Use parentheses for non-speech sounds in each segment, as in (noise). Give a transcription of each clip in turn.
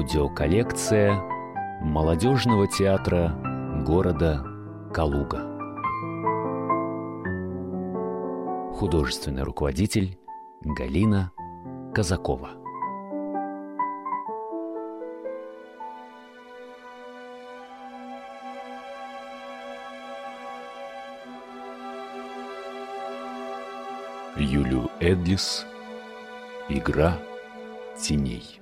Аудиоколлекция молодежного театра города Калуга. Художественный руководитель Галина Казакова. Юлю Эдлис Игра теней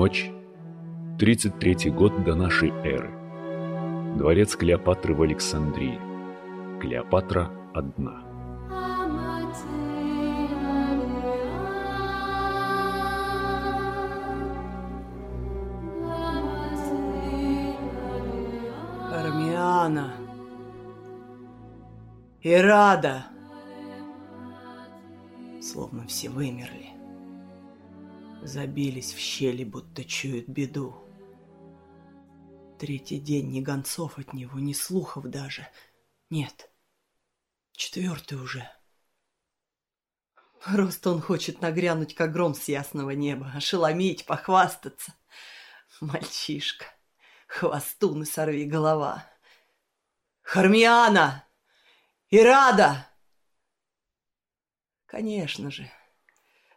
Ночь, 33 год до нашей эры. Дворец Клеопатры в Александрии. Клеопатра одна. Армиана. Ирада. Словно все вымерли. Забились в щели, будто чуют беду. Третий день ни гонцов от него, ни слухов даже. Нет. Четвертый уже. Просто он хочет нагрянуть, как гром с ясного неба, ошеломить, похвастаться. Мальчишка, хвостун и сорви голова. Хармиана! Ирада! Конечно же,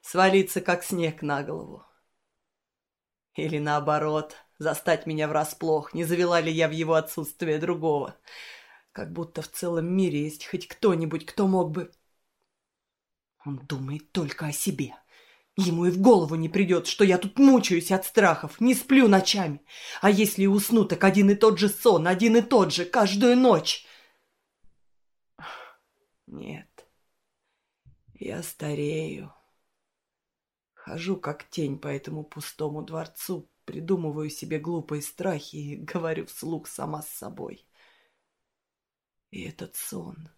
свалиться, как снег на голову. Или наоборот, застать меня врасплох, не завела ли я в его отсутствие другого. Как будто в целом мире есть хоть кто-нибудь, кто мог бы... Он думает только о себе. Ему и в голову не придет, что я тут мучаюсь от страхов, не сплю ночами. А если усну, так один и тот же сон, один и тот же, каждую ночь. Нет, я старею. Хожу как тень по этому пустому дворцу, придумываю себе глупые страхи и говорю вслух сама с собой. И этот сон.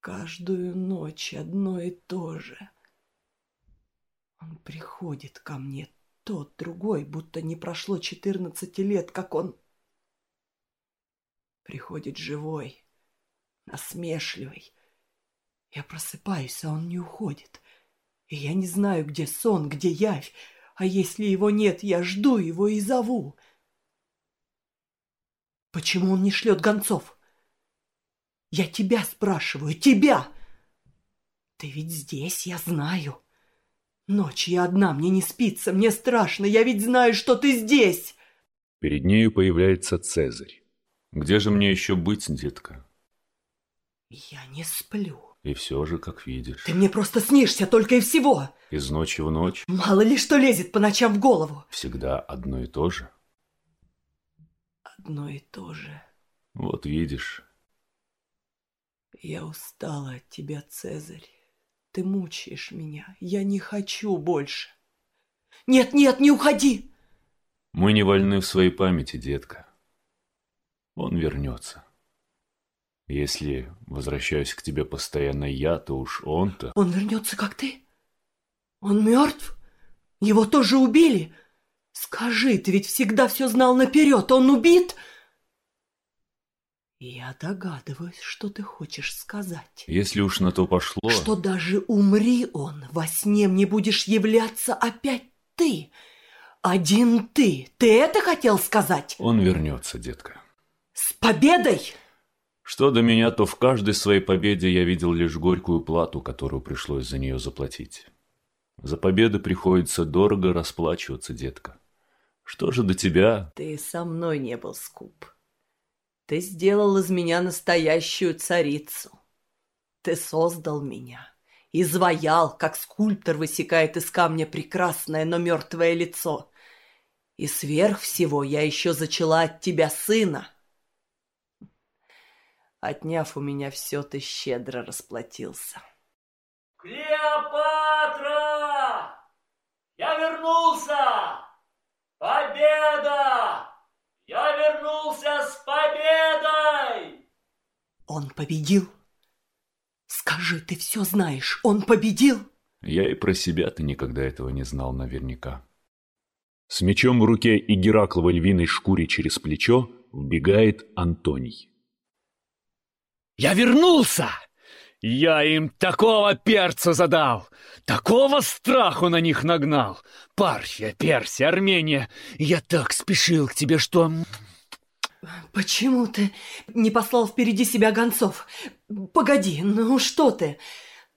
Каждую ночь одно и то же. Он приходит ко мне, тот, другой, будто не прошло четырнадцати лет, как он... Приходит живой, насмешливый. Я просыпаюсь, а он не уходит. И я не знаю, где сон, где явь. А если его нет, я жду его и зову. Почему он не шлет гонцов? Я тебя спрашиваю, тебя! Ты ведь здесь, я знаю. Ночь я одна, мне не спится, мне страшно, я ведь знаю, что ты здесь. Перед нею появляется Цезарь. Где же мне еще быть, детка? Я не сплю. И все же, как видишь. Ты мне просто снишься только и всего. Из ночи в ночь. Мало ли что лезет по ночам в голову. Всегда одно и то же. Одно и то же. Вот видишь. Я устала от тебя, Цезарь. Ты мучаешь меня. Я не хочу больше. Нет, нет, не уходи. Мы не вольны в своей памяти, детка. Он вернется. Если возвращаюсь к тебе постоянно я, то уж он-то... Он вернется, как ты? Он мертв? Его тоже убили? Скажи, ты ведь всегда все знал наперед. Он убит? Я догадываюсь, что ты хочешь сказать. Если уж на то пошло... Что даже умри он, во сне мне будешь являться опять ты. Один ты. Ты это хотел сказать? Он вернется, детка. С победой! Что до меня, то в каждой своей победе я видел лишь горькую плату, которую пришлось за нее заплатить. За победы приходится дорого расплачиваться, детка. Что же до тебя? Ты со мной не был скуп. Ты сделал из меня настоящую царицу. Ты создал меня, изваял, как скульптор высекает из камня прекрасное, но мертвое лицо. И сверх всего я еще зачала от тебя сына — Отняв у меня все, ты щедро расплатился. Клеопатра! Я вернулся! Победа! Я вернулся с победой! Он победил? Скажи, ты все знаешь, он победил? Я и про себя-то никогда этого не знал наверняка. С мечом в руке и Геракловой львиной шкуре через плечо вбегает Антоний. Я вернулся! Я им такого перца задал, такого страху на них нагнал. Парфия, Персия, Армения, я так спешил к тебе, что... Почему ты не послал впереди себя гонцов? Погоди, ну что ты?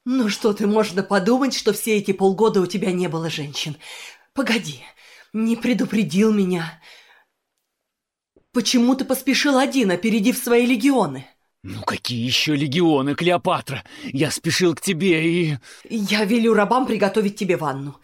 Ну что ты, можно подумать, что все эти полгода у тебя не было женщин. Погоди, не предупредил меня. Почему ты поспешил один, опередив свои легионы? Ну какие еще легионы, Клеопатра? Я спешил к тебе и... Я велю рабам приготовить тебе ванну.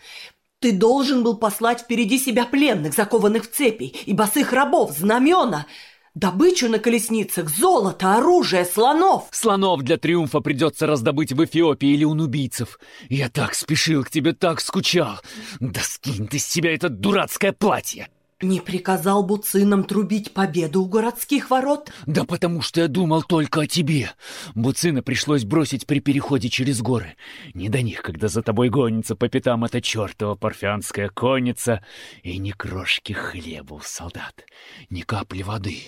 Ты должен был послать впереди себя пленных, закованных в цепи, и босых рабов, знамена, добычу на колесницах, золото, оружие, слонов. Слонов для триумфа придется раздобыть в Эфиопии или у нубийцев. Я так спешил к тебе, так скучал. Да скинь ты с себя это дурацкое платье. Не приказал Буцинам трубить победу у городских ворот? Да потому что я думал только о тебе. Буцина пришлось бросить при переходе через горы. Не до них, когда за тобой гонится по пятам эта чертова парфянская конница, и ни крошки хлеба у солдат, ни капли воды.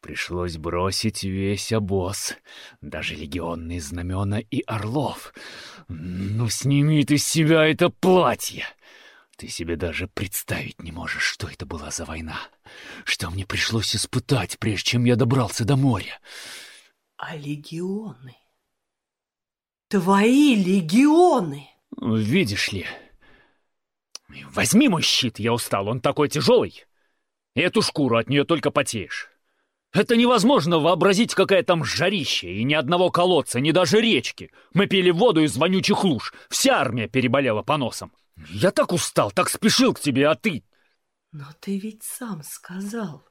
Пришлось бросить весь обоз, даже легионные знамена и орлов. Ну, сними ты с себя это платье! Ты себе даже представить не можешь, что это была за война. Что мне пришлось испытать, прежде чем я добрался до моря. А легионы? Твои легионы? Видишь ли... Возьми мой щит, я устал, он такой тяжелый. Эту шкуру от нее только потеешь. Это невозможно вообразить, какая там жарища, и ни одного колодца, ни даже речки. Мы пили воду из вонючих луж, вся армия переболела по носам. Я так устал, так спешил к тебе, а ты... Но ты ведь сам сказал.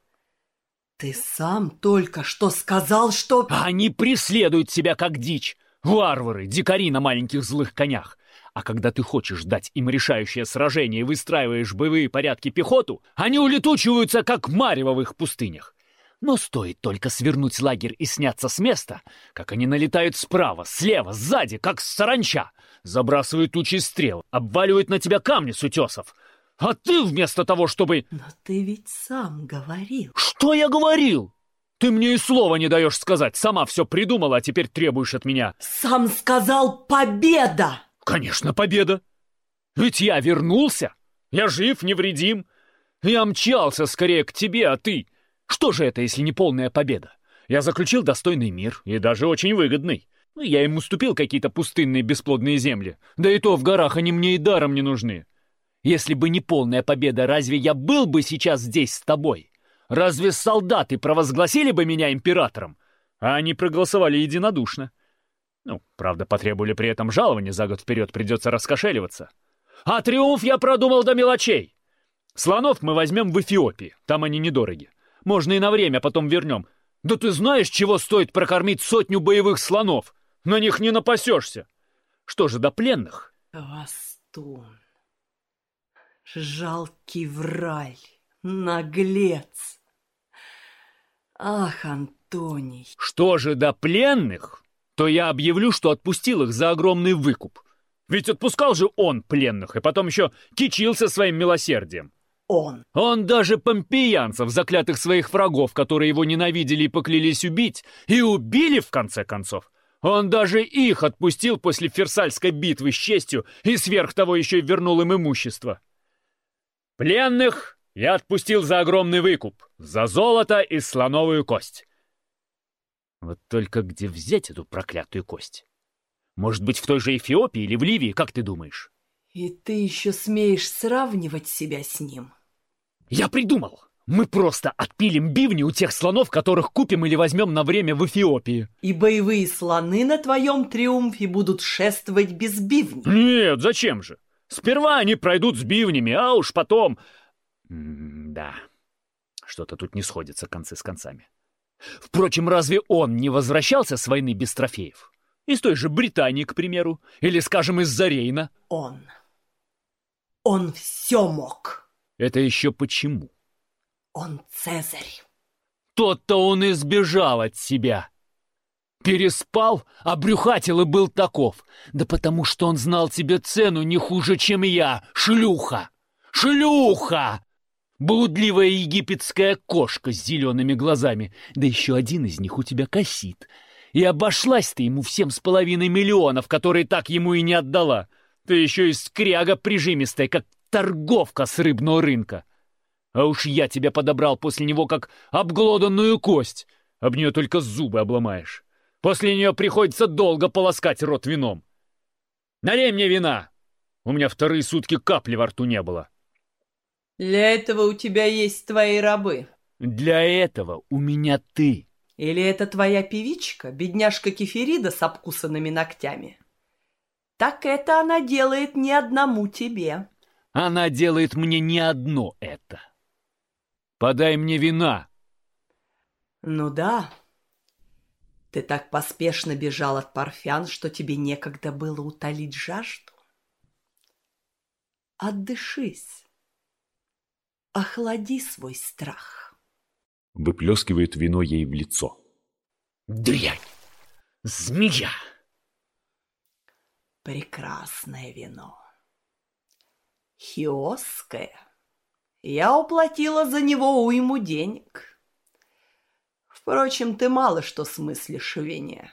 Ты сам только что сказал, что... Они преследуют тебя как дичь. Варвары, дикари на маленьких злых конях. А когда ты хочешь дать им решающее сражение и выстраиваешь боевые порядки пехоту, они улетучиваются, как марево в их пустынях. Но стоит только свернуть лагерь и сняться с места, как они налетают справа, слева, сзади, как саранча, забрасывают тучи стрел, обваливают на тебя камни с утесов. А ты вместо того, чтобы... Но ты ведь сам говорил. Что я говорил? Ты мне и слова не даешь сказать. Сама все придумала, а теперь требуешь от меня. Сам сказал «победа». Конечно, победа. Ведь я вернулся. Я жив, невредим. Я мчался скорее к тебе, а ты... Что же это, если не полная победа? Я заключил достойный мир, и даже очень выгодный. Я им уступил какие-то пустынные бесплодные земли. Да и то в горах они мне и даром не нужны. Если бы не полная победа, разве я был бы сейчас здесь с тобой? Разве солдаты провозгласили бы меня императором? А они проголосовали единодушно. Ну, правда, потребовали при этом жалования за год вперед, придется раскошеливаться. А триумф я продумал до мелочей. Слонов мы возьмем в Эфиопии, там они недороги. Можно и на время, потом вернем. Да ты знаешь, чего стоит прокормить сотню боевых слонов? На них не напасешься. Что же до пленных? Вастун, жалкий враль, наглец. Ах, Антоний. Что же до пленных, то я объявлю, что отпустил их за огромный выкуп. Ведь отпускал же он пленных, и потом еще кичился своим милосердием он. Он даже помпеянцев, заклятых своих врагов, которые его ненавидели и поклялись убить, и убили в конце концов. Он даже их отпустил после Ферсальской битвы с честью и сверх того еще вернул им имущество. Пленных я отпустил за огромный выкуп, за золото и слоновую кость. Вот только где взять эту проклятую кость? Может быть, в той же Эфиопии или в Ливии, как ты думаешь? И ты еще смеешь сравнивать себя с ним? Я придумал! Мы просто отпилим бивни у тех слонов, которых купим или возьмем на время в Эфиопии. И боевые слоны на твоем триумфе будут шествовать без бивней. Нет, зачем же? Сперва они пройдут с бивнями, а уж потом... -м да, что-то тут не сходится концы с концами. Впрочем, разве он не возвращался с войны без трофеев? Из той же Британии, к примеру, или, скажем, из Зарейна? Он. Он все мог. Это еще почему? Он Цезарь. Тот-то он избежал от себя. Переспал, обрюхатил и был таков. Да потому что он знал тебе цену не хуже, чем я, шлюха! Шлюха! Блудливая египетская кошка с зелеными глазами. Да еще один из них у тебя косит. И обошлась ты ему в семь с половиной миллионов, которые так ему и не отдала. Ты еще и скряга прижимистая, как торговка с рыбного рынка. А уж я тебя подобрал после него, как обглоданную кость. Об нее только зубы обломаешь. После нее приходится долго полоскать рот вином. Налей мне вина. У меня вторые сутки капли во рту не было. Для этого у тебя есть твои рабы. Для этого у меня ты. Или это твоя певичка, бедняжка Кефирида с обкусанными ногтями? Так это она делает не одному тебе. Она делает мне не одно это. Подай мне вина. Ну да. Ты так поспешно бежал от парфян, что тебе некогда было утолить жажду. Отдышись. Охлади свой страх. Выплескивает вино ей в лицо. Дрянь! Змея! Прекрасное вино. Хиосское. Я уплатила за него уйму денег. Впрочем, ты мало что смыслишь в вине.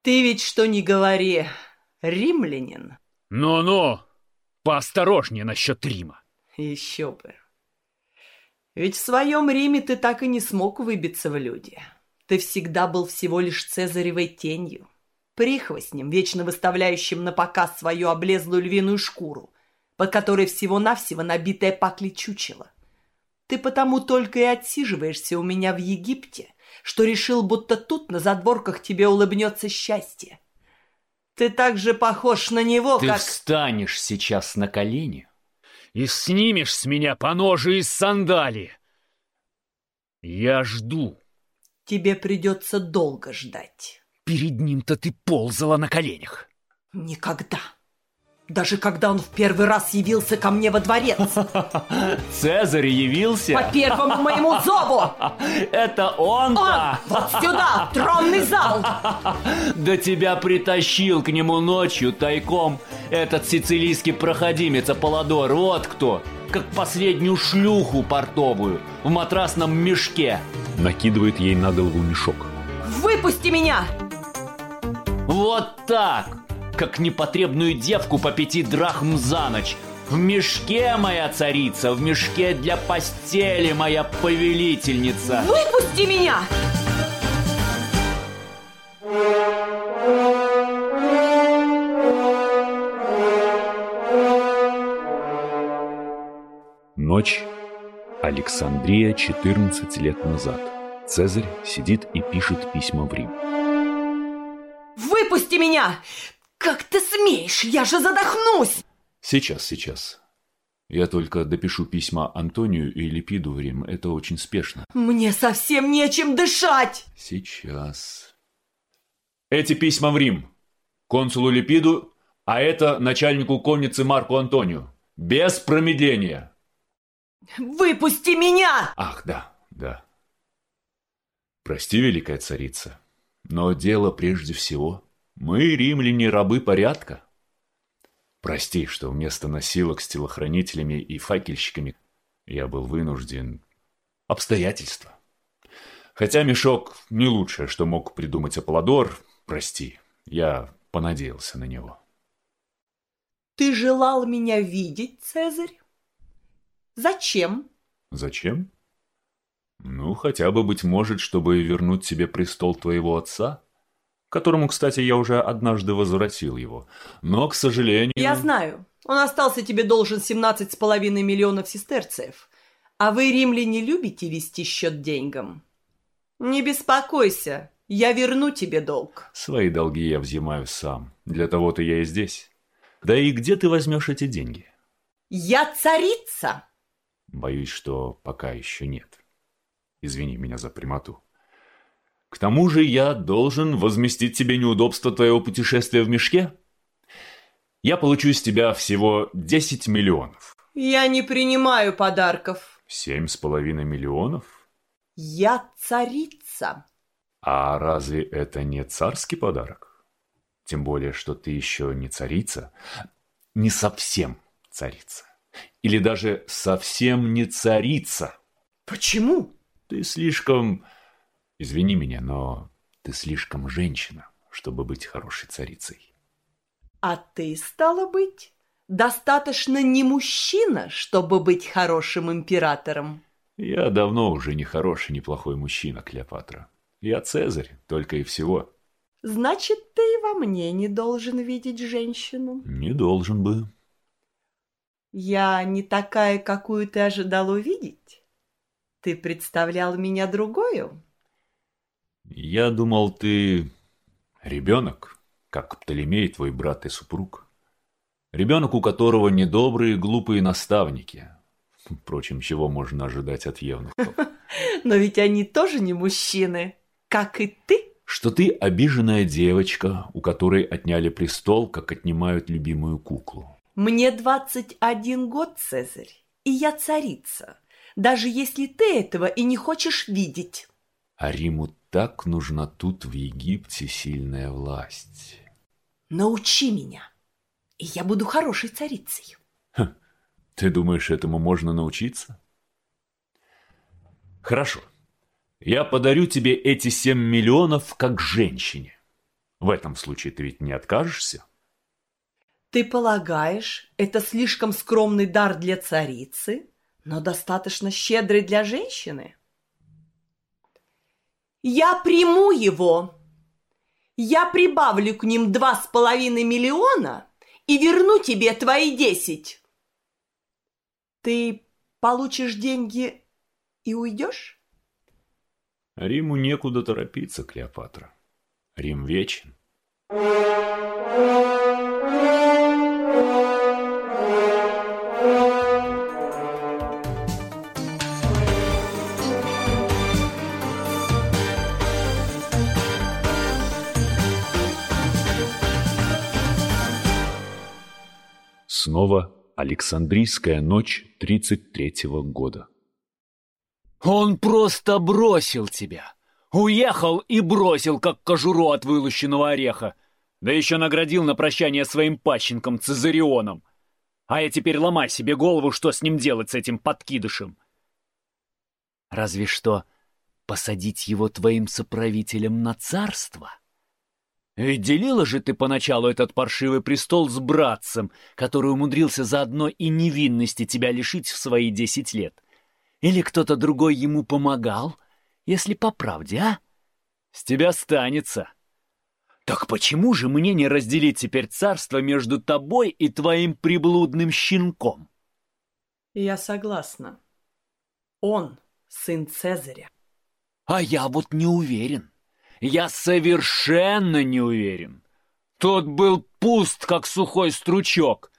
Ты ведь, что ни говори, римлянин. Ну-ну, поосторожнее насчет Рима. Еще бы. Ведь в своем Риме ты так и не смог выбиться в люди. Ты всегда был всего лишь Цезаревой тенью, прихвостнем, вечно выставляющим на показ свою облезлую львиную шкуру, под которой всего-навсего набитая пакли чучело. Ты потому только и отсиживаешься у меня в Египте, что решил, будто тут на задворках тебе улыбнется счастье. Ты так же похож на него, Ты как... встанешь сейчас на колени и снимешь с меня поножи из сандалии. Я жду. Тебе придется долго ждать. Перед ним-то ты ползала на коленях. Никогда. Даже когда он в первый раз явился ко мне во дворец. (laughs) Цезарь явился? По первому моему зову. (laughs) Это Он! он-то! Вот сюда, в тронный зал. (laughs) Да тебя притащил к нему ночью тайком этот сицилийский проходимец Аполлодор. Вот кто! Как последнюю шлюху портовую в матрасном мешке. Накидывает ей на голову мешок. Выпусти меня. Вот так! Как непотребную девку по пяти драхм за ночь. В мешке, моя царица, в мешке для постели, моя повелительница. Выпусти меня. Ночь. Александрия 14 лет назад. Цезарь сидит и пишет письма в Рим. Выпусти меня. Как ты смеешь? Я же задохнусь. Сейчас, сейчас. Я только допишу письма Антонию и Липиду в Рим. Это очень спешно. Мне совсем нечем дышать. Сейчас. Эти письма в Рим. Консулу Липиду, а это начальнику конницы Марку Антонию. Без промедления. Выпусти меня. Ах, да, да. Прости, великая царица, но дело прежде всего. Мы, римляне, рабы порядка. Прости, что вместо носилок с телохранителями и факельщиками я был вынужден... Обстоятельства. Хотя мешок не лучшее, что мог придумать Аполлодор, прости, я понадеялся на него. Ты желал меня видеть, Цезарь? Зачем? Зачем? Ну, хотя бы, быть может, чтобы вернуть себе престол твоего отца, которому, кстати, я уже однажды возвратил его. Но, к сожалению... Я знаю. Он остался тебе должен семнадцать с половиной миллионов сестерцев. А вы, римляне, любите вести счет деньгам? Не беспокойся, я верну тебе долг. Свои долги я взимаю сам. Для того-то я и здесь. Да и где ты возьмешь эти деньги? Я царица. Боюсь, что пока еще нет. Извини меня за прямоту. К тому же я должен возместить тебе неудобство твоего путешествия в мешке. Я получу с тебя всего 10 миллионов. Я не принимаю подарков. Семь с половиной миллионов? Я царица. А разве это не царский подарок? Тем более, что ты еще не царица, не совсем царица. Или даже совсем не царица. Почему? Ты слишком Извини меня, но ты слишком женщина, чтобы быть хорошей царицей. А ты, стало быть, достаточно не мужчина, чтобы быть хорошим императором. Я давно уже не хороший, не плохой мужчина, Клеопатра. Я Цезарь, только и всего. Значит, ты и во мне не должен видеть женщину. Не должен бы. Я не такая, какую ты ожидал увидеть? Ты представлял меня другою? Я думал, ты ребенок, как Птолемей, твой брат и супруг. Ребенок, у которого недобрые глупые наставники. Впрочем, чего можно ожидать от евнухов? (laughs) Но ведь они тоже не мужчины, как и ты. Что ты обиженная девочка, у которой отняли престол, как отнимают любимую куклу. Мне 21 год, Цезарь, и я царица, даже если ты этого и не хочешь видеть. А Риму так нужна тут, в Египте, сильная власть. Научи меня, и я буду хорошей царицей. Ха, ты думаешь, этому можно научиться? Хорошо. Я подарю тебе эти семь миллионов как женщине. В этом случае ты ведь не откажешься? Ты полагаешь, это слишком скромный дар для царицы, но достаточно щедрый для женщины? Я приму его. Я прибавлю к ним два с половиной миллиона и верну тебе твои десять. Ты получишь деньги и уйдешь? Риму некуда торопиться, Клеопатра. Рим вечен. Снова Александрийская ночь 33-го года. Он просто бросил тебя. Уехал и бросил, как кожуру от вылущенного ореха. Да еще наградил на прощание своим пащенком Цезарионом. А я теперь ломай себе голову, что с ним делать, с этим подкидышем. Разве что посадить его твоим соправителем на царство? Ведь делила же ты поначалу этот паршивый престол с братцем, который умудрился заодно и невинности тебя лишить в свои десять лет. Или кто-то другой ему помогал, если по правде, а? С тебя станется. Так почему же мне не разделить теперь царство между тобой и твоим приблудным щенком? Я согласна. Он сын Цезаря. А я вот не уверен. Я совершенно не уверен. Тот был пуст, как сухой стручок.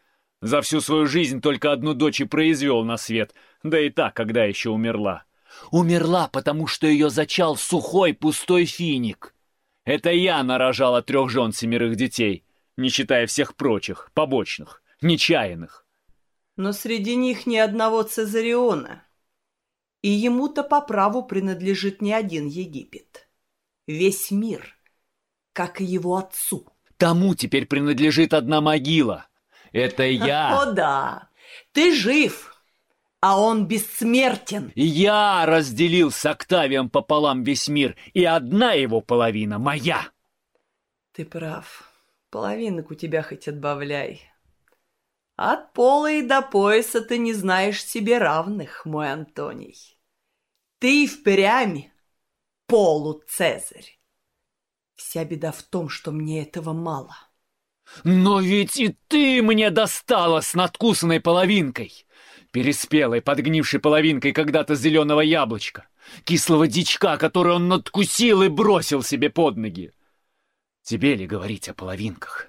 За всю свою жизнь только одну дочь и произвел на свет, да и та, когда еще умерла. Умерла, потому что ее зачал сухой пустой финик. Это я нарожала трех жен семерых детей, не считая всех прочих, побочных, нечаянных. Но среди них ни одного Цезариона. И ему-то по праву принадлежит не один Египет. Весь мир, как и его отцу. Тому теперь принадлежит одна могила. Это (laughs) я. О да, ты жив, а он бессмертен. Я разделил с Октавием пополам весь мир, и одна его половина моя. Ты прав. Половинок у тебя хоть отбавляй. От пола и до пояса ты не знаешь себе равных, мой Антоний. Ты впрямь полу Цезарь. Вся беда в том, что мне этого мало. Но ведь и ты мне достала с надкусанной половинкой переспелой, подгнившей половинкой когда-то зеленого яблочка, кислого дичка, который он надкусил и бросил себе под ноги. Тебе ли говорить о половинках?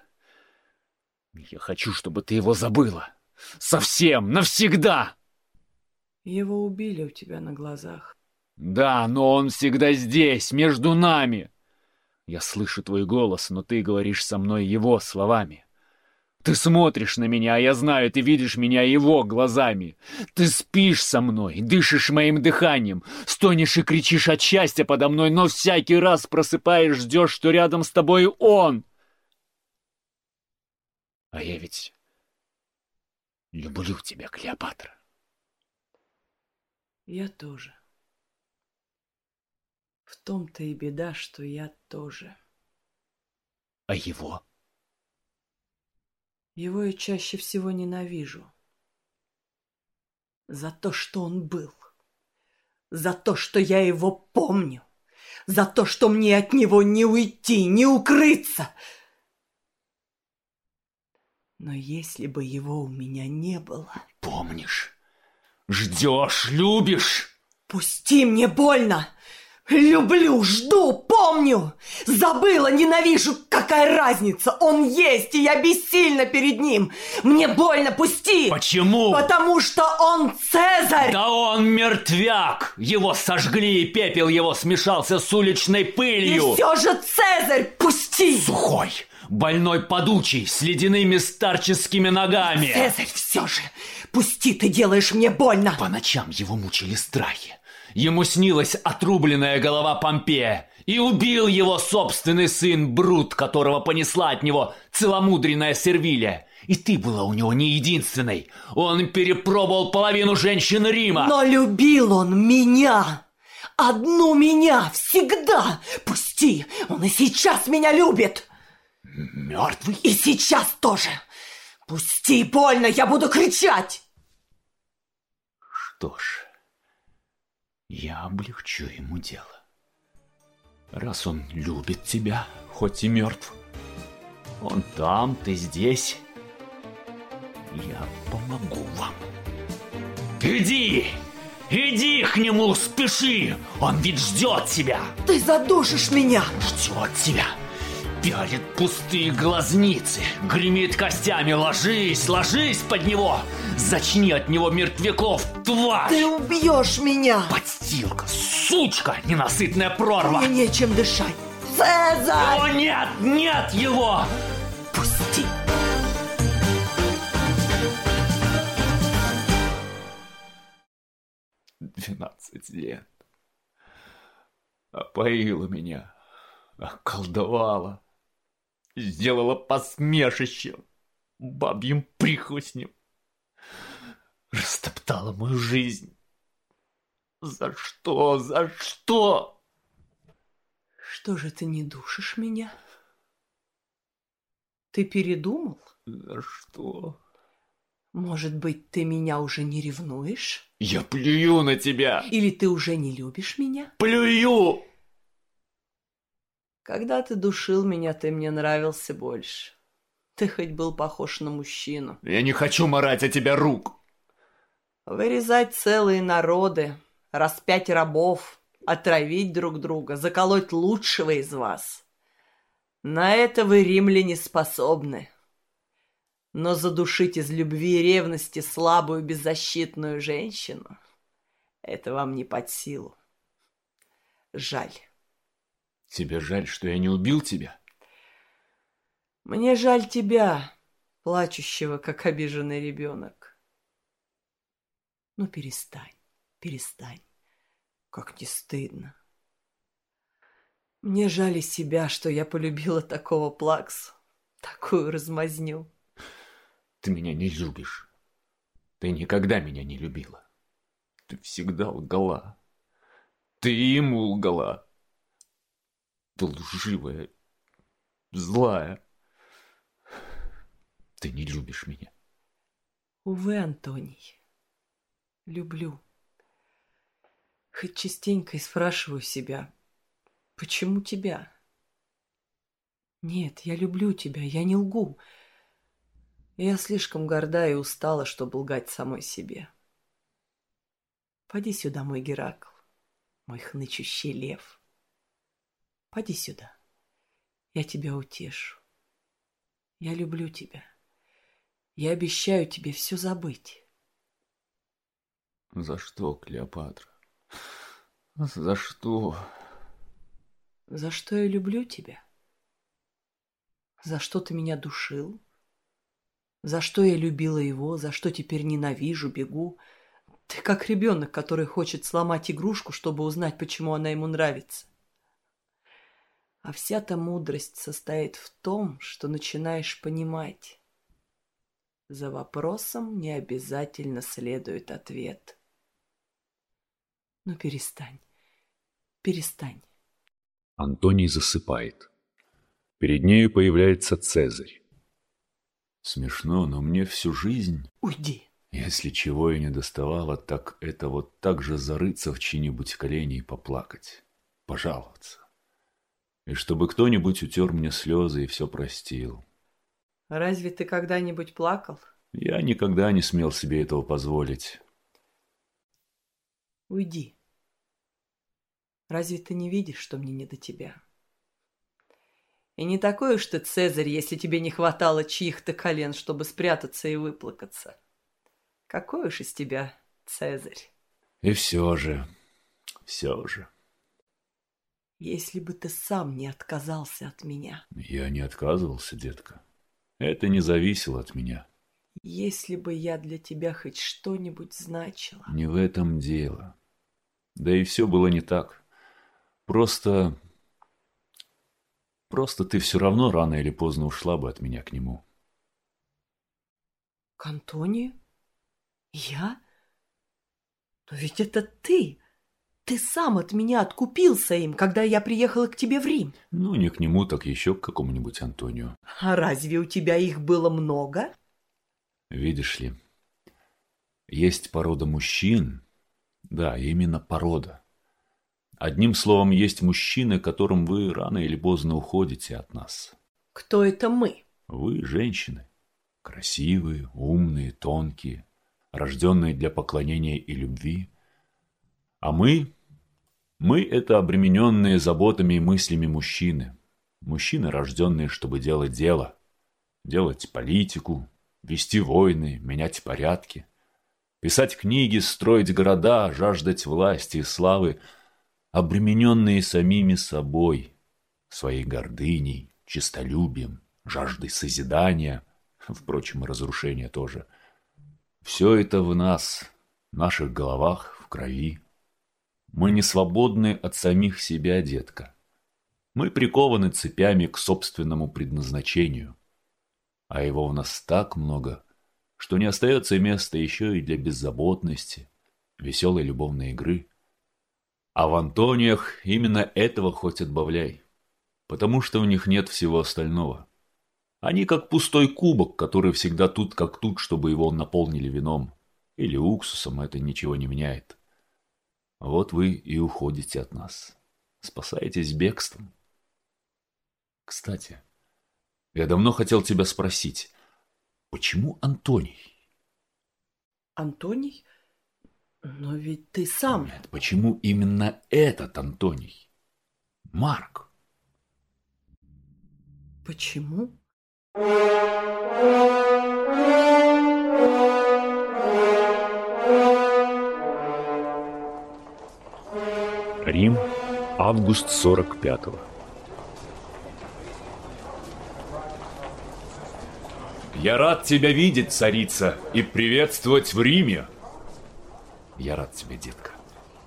Я хочу, чтобы ты его забыла. Совсем, навсегда. Его убили у тебя на глазах. Да, но он всегда здесь, между нами. Я слышу твой голос, но ты говоришь со мной его словами. Ты смотришь на меня, а я знаю, ты видишь меня его глазами. Ты спишь со мной, дышишь моим дыханием, стонешь и кричишь от счастья подо мной, но всякий раз просыпаешь, ждешь, что рядом с тобой он. А я ведь люблю тебя, Клеопатра. Я тоже. В том-то и беда, что я тоже. А его? Его я чаще всего ненавижу. За то, что он был. За то, что я его помню. За то, что мне от него не уйти, не укрыться. Но если бы его у меня не было... Помнишь, ждешь, любишь. Пусти, мне больно! Люблю, жду, помню! Забыла, ненавижу, какая разница? Он есть, и я бессильна перед ним! Мне больно, пусти! Почему? Потому что он Цезарь! Да он мертвяк! Его сожгли, и пепел его смешался с уличной И пылью! все же Цезарь, пусти! Сухой, больной подучий, с ледяными старческими ногами! Цезарь, все же, пусти, ты делаешь мне больно! По ночам его мучили страхи. Ему снилась отрубленная голова Помпея, и убил его собственный сын Брут, которого понесла от него целомудренная Сервилия. И ты была у него не единственной. Он перепробовал половину женщин Рима. Но любил он меня! Одну меня, всегда! Пусти, он и сейчас меня любит! Мертвый? И сейчас тоже! Пусти, больно, я буду кричать! Что ж, я облегчу ему дело. Раз он любит тебя, хоть и мертв, он там, ты здесь, я помогу вам. Иди! Иди к нему, спеши! Он ведь ждет тебя! Ты задушишь меня! Ждет тебя! Пялит пустые глазницы, гремит костями. Ложись, ложись под него! Зачни от него мертвяков, тварь! Ты убьешь меня! Подстилка, сучка, ненасытная прорва! Мне нечем дышать! Цезарь! О, нет, нет его! Пусти! Двенадцать лет. Опоила меня, околдовала, сделала посмешищем, бабьим прихвостнем. Растоптала мою жизнь. За что, за что? Что же ты не душишь меня? Ты передумал? За что? Может быть, ты меня уже не ревнуешь? Я плюю на тебя! Или ты уже не любишь меня? Плюю! Когда ты душил меня, ты мне нравился больше. Ты хоть был похож на мужчину. Я не хочу марать от тебя рук. Вырезать целые народы, распять рабов, отравить друг друга, заколоть лучшего из вас. На это вы, римляне, способны. Но задушить из любви и ревности слабую беззащитную женщину — это вам не под силу. Жаль. Тебе жаль, что я не убил тебя? Мне жаль тебя, плачущего, как обиженный ребенок. Ну, перестань, перестань. Как не стыдно. Мне жаль себя, что я полюбила такого плаксу, такую размазню. Ты меня не любишь. Ты никогда меня не любила. Ты всегда лгала. Ты ему лгала. Ты лживая, злая. Ты не любишь меня. Увы, Антоний, люблю. Хоть частенько и спрашиваю себя, почему тебя? Нет, я люблю тебя, я не лгу. Я слишком горда и устала, чтобы лгать самой себе. Поди сюда, мой Геракл, мой хнычущий лев. Поди сюда, я тебя утешу. Я люблю тебя. Я обещаю тебе все забыть. За что, Клеопатра? За что? За что я люблю тебя? За что ты меня душил? За что я любила его? За что теперь ненавижу, бегу? Ты как ребенок, который хочет сломать игрушку, чтобы узнать, почему она ему нравится. А вся та мудрость состоит в том, что начинаешь понимать. За вопросом не обязательно следует ответ. Ну, перестань, перестань. Антоний засыпает. Перед нею появляется Цезарь. Смешно, но мне всю жизнь, Уйди. если чего и не доставало, так это вот так же зарыться в чьи-нибудь колени и поплакать, пожаловаться. И чтобы кто-нибудь утер мне слезы и все простил. Разве ты когда-нибудь плакал? Я никогда не смел себе этого позволить. Уйди. Разве ты не видишь, что мне не до тебя? И не такой уж ты Цезарь, если тебе не хватало чьих-то колен, чтобы спрятаться и выплакаться. Какой уж из тебя Цезарь? И все же, все же, Если бы ты сам не отказался от меня. я не отказывался, детка. Это не зависело от меня. Если бы я для тебя хоть что-нибудь значила. Не в этом дело. Да и все было не так. Просто... Просто ты все равно рано или поздно ушла бы от меня к нему. К Антонию? Я? Но ведь это ты. Ты сам от меня откупился им, когда я приехала к тебе в Рим. Ну, не к нему, так еще к какому-нибудь Антонию. А разве у тебя их было много? Видишь ли, есть порода мужчин. Да, именно порода. Одним словом, есть мужчины, которым вы рано или поздно уходите от нас. Кто это мы? Вы женщины. Красивые, умные, тонкие, рожденные для поклонения и любви. А мы... Мы — это обремененные заботами и мыслями мужчины. Мужчины, рожденные, чтобы делать дело. Делать политику, вести войны, менять порядки. Писать книги, строить города, жаждать власти и славы, обремененные самими собой, своей гордыней, честолюбием, жаждой созидания, впрочем, и разрушения тоже. Все это в нас, в наших головах, в крови. Мы не свободны от самих себя, детка. Мы прикованы цепями к собственному предназначению. А его у нас так много, что не остается места еще и для беззаботности, веселой любовной игры. А в Антониях именно этого хоть отбавляй, потому что у них нет всего остального. Они как пустой кубок, который всегда тут как тут, чтобы его наполнили вином. Или уксусом, это ничего не меняет. Вот вы и уходите от нас. Спасаетесь бегством. Кстати, я давно хотел тебя спросить, почему Антоний? Антоний? Но ведь ты сам... Нет, почему именно этот Антоний? Марк. Почему? Рим, август 45-го. Я рад тебя видеть, царица, и приветствовать в Риме. Я рад тебя, детка.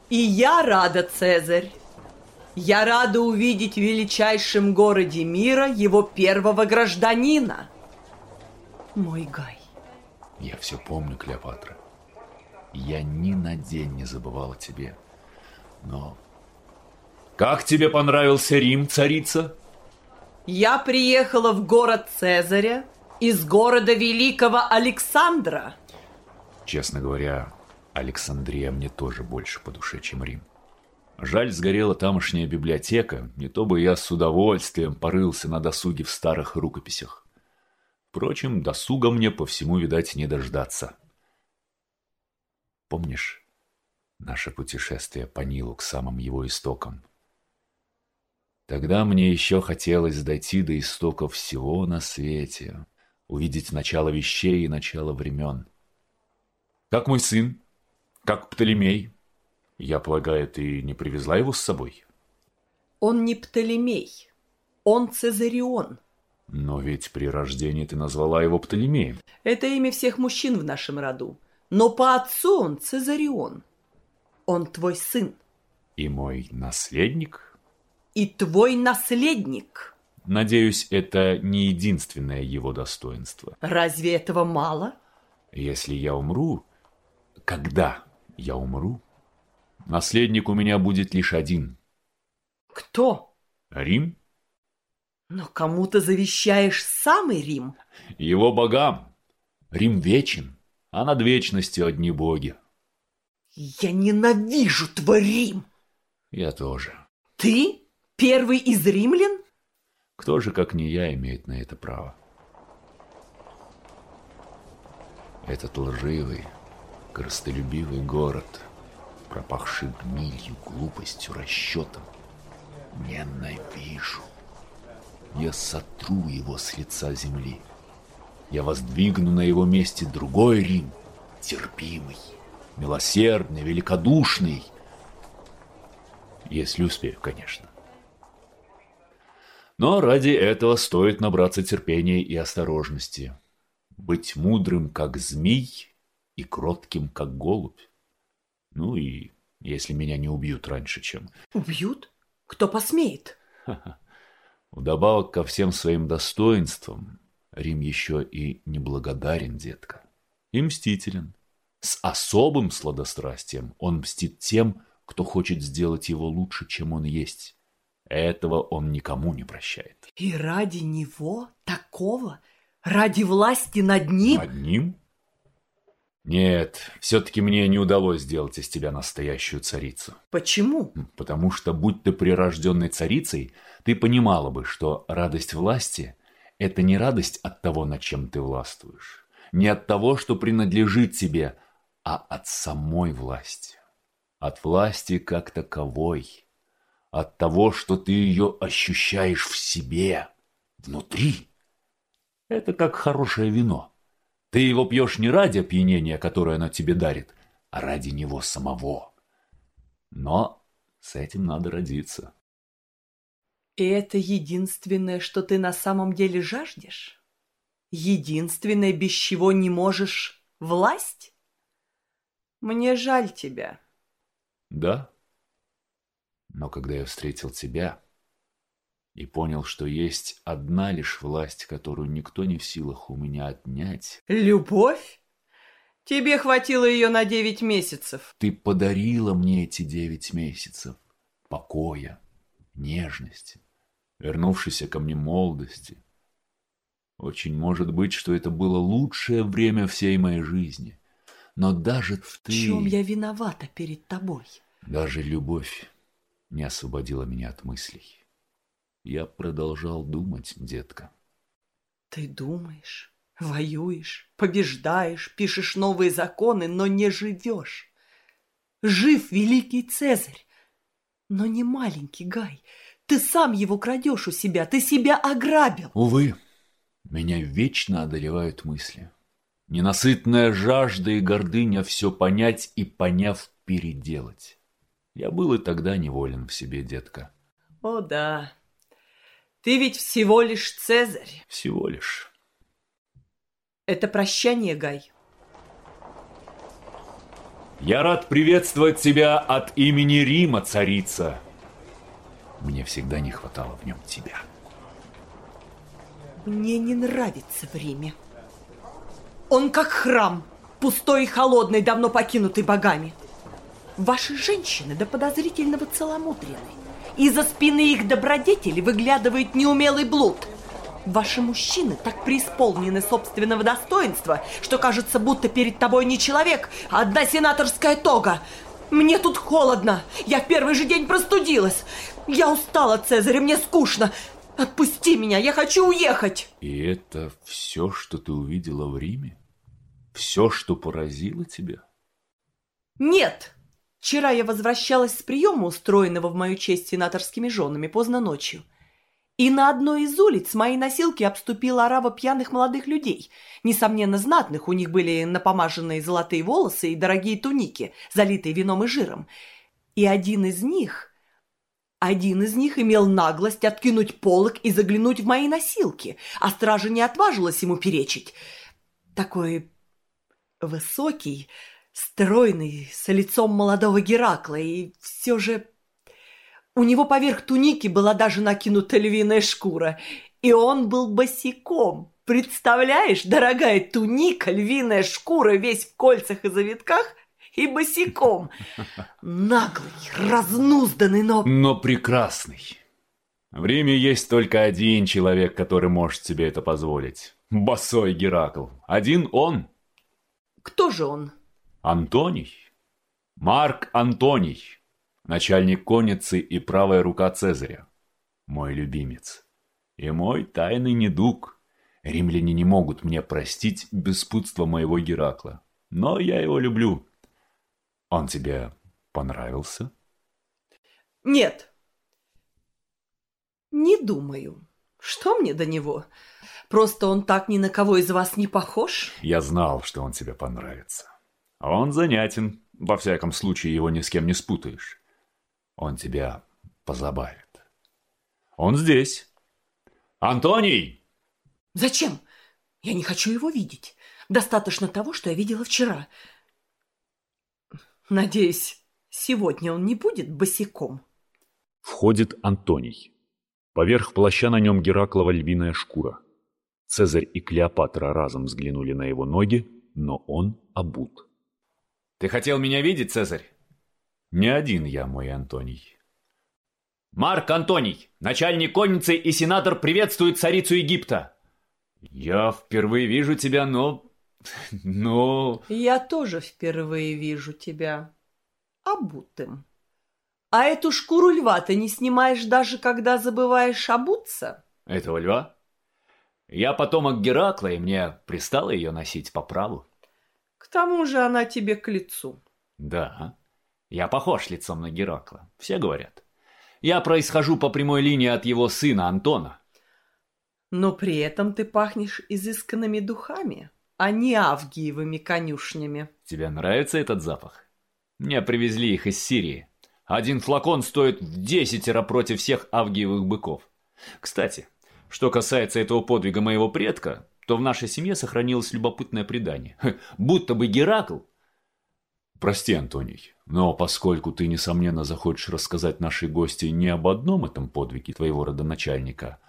И я рада, Цезарь. Я рада увидеть в величайшем городе мира его первого гражданина. Мой Гай. Я все помню, Клеопатра. Я ни на день не забывал о тебе. Но... Как тебе понравился Рим, царица? Я приехала в город Цезаря из города великого Александра. Честно говоря, Александрия мне тоже больше по душе, чем Рим. Жаль, сгорела тамошняя библиотека, не то бы я с удовольствием порылся на досуге в старых рукописях. Впрочем, досуга мне по всему, видать, не дождаться. Помнишь наше путешествие по Нилу к самым его истокам? Тогда мне еще хотелось дойти до истоков всего на свете, увидеть начало вещей и начало времен. Как мой сын, как Птолемей. Я полагаю, ты не привезла его с собой? Он не Птолемей, он Цезарион. Но ведь при рождении ты назвала его Птолемеем. Это имя всех мужчин в нашем роду. Но по отцу он Цезарион. Он твой сын И мой наследник? И твой наследник. Надеюсь, это не единственное его достоинство. Разве этого мало? Если я умру, когда я умру, наследник у меня будет лишь один. Кто? Рим? Но кому ты завещаешь самый Рим? Его богам. Рим вечен, а над вечностью одни боги. Я ненавижу твой Рим! Я тоже. Ты? Первый из римлян? Кто же, как не я, имеет на это право? Этот лживый, коростолюбивый город, пропахший гнилью, глупостью, расчетом, ненавижу. Я сотру его с лица земли. Я воздвигну на его месте другой Рим, терпимый, милосердный, великодушный. Если успею, конечно. Но ради этого стоит набраться терпения и осторожности. Быть мудрым, как змей, и кротким, как голубь. Ну и если меня не убьют раньше, чем... Убьют? Кто посмеет? (laughs) Вдобавок ко всем своим достоинствам, Рим еще и неблагодарен, детка. И мстителен. С особым сладострастием он мстит тем, кто хочет сделать его лучше, чем он есть. Этого он никому не прощает. И ради него, такого, ради власти над ним? Над ним? Нет, все-таки мне не удалось сделать из тебя настоящую царицу. Почему? Потому что, будь ты прирожденной царицей, ты понимала бы, что радость власти – это не радость от того, над чем ты властвуешь, не от того, что принадлежит тебе, а от самой власти. От власти как таковой. От того, что ты ее ощущаешь в себе, внутри. Это как хорошее вино – ты его пьешь не ради опьянения, которое оно тебе дарит, а ради него самого. Но с этим надо родиться. И это единственное, что ты на самом деле жаждешь? Единственное, без чего не можешь власть? Мне жаль тебя. Да. Но когда я встретил тебя, и понял, что есть одна лишь власть, которую никто не в силах у меня отнять. Любовь? Тебе хватило ее на девять месяцев. Ты подарила мне эти девять месяцев покоя, нежности, вернувшейся ко мне молодости. Очень может быть, что это было лучшее время всей моей жизни. Но даже ты... В чем я виновата перед тобой? Даже любовь не освободила меня от мыслей. Я продолжал думать, детка. Ты думаешь, воюешь, побеждаешь, пишешь новые законы, но не живешь. Жив великий Цезарь, но не маленький Гай. Ты сам его крадешь у себя, ты себя ограбил. Увы, меня вечно одолевают мысли. Ненасытная жажда и гордыня все понять и, поняв, переделать. Я был и тогда неволен в себе, детка. О да, ты ведь всего лишь Цезарь. Всего лишь. Это прощание, Гай. Я рад приветствовать тебя от имени Рима, царица. Мне всегда не хватало в нем тебя. Мне не нравится в Риме. Он как храм, пустой и холодный, давно покинутый богами. Ваши женщины до подозрительного целомудрены. Из-за спины их добродетели выглядывает неумелый блуд. Ваши мужчины так преисполнены собственного достоинства, что кажется, будто перед тобой не человек, а одна сенаторская тога. Мне тут холодно. Я в первый же день простудилась. Я устала, Цезарь, мне скучно. Отпусти меня, я хочу уехать. И это все, что ты увидела в Риме? Все, что поразило тебя? Нет. Вчера я возвращалась с приема, устроенного в мою честь сенаторскими женами, поздно ночью. И на одной из улиц мои носилки обступила орава пьяных молодых людей. Несомненно, знатных, у них были напомаженные золотые волосы и дорогие туники, залитые вином и жиром. И один из них... Один из них имел наглость откинуть полок и заглянуть в мои носилки, а стража не отважилась ему перечить. Такой высокий, стройный, с лицом молодого Геракла, и все же... У него поверх туники была даже накинута львиная шкура, и он был босиком. Представляешь, дорогая туника, львиная шкура, весь в кольцах и завитках, и босиком. (laughs) Наглый, разнузданный, но... Но прекрасный. В Риме есть только один человек, который может себе это позволить. Босой Геракл. Один он. Кто же он? Антоний. Марк Антоний. Начальник конницы и правая рука Цезаря. Мой любимец. И мой тайный недуг. Римляне не могут мне простить беспутство моего Геракла. Но я его люблю. Он тебе понравился? Нет. Не думаю. Что мне до него? Просто он так ни на кого из вас не похож? Я знал, что он тебе понравится. Он занятен. Во всяком случае, его ни с кем не спутаешь. Он тебя позабавит. Он здесь. Антоний! Зачем? Я не хочу его видеть. Достаточно того, что я видела вчера. Надеюсь, сегодня он не будет босиком. Входит Антоний. Поверх плаща на нем Гераклова львиная шкура. Цезарь и Клеопатра разом взглянули на его ноги, но он обут. Ты хотел меня видеть, Цезарь? Не один я, мой Антоний. Марк Антоний, начальник конницы и сенатор приветствует царицу Египта. Я впервые вижу тебя, но... но... Я тоже впервые вижу тебя обутым. А эту шкуру льва ты не снимаешь даже, когда забываешь обуться? Этого льва? Я потомок Геракла, и мне пристало ее носить по праву. Тому же она тебе к лицу. Да, я похож лицом на Геракла, все говорят. Я происхожу по прямой линии от его сына Антона. Но при этом ты пахнешь изысканными духами, а не авгиевыми конюшнями. Тебе нравится этот запах? Мне привезли их из Сирии. Один флакон стоит в десятеро против всех авгиевых быков. Кстати, что касается этого подвига моего предка, то в нашей семье сохранилось любопытное предание. Будто бы Геракл... Прости, Антоний, но поскольку ты, несомненно, захочешь рассказать нашей гости не об одном этом подвиге твоего родоначальника,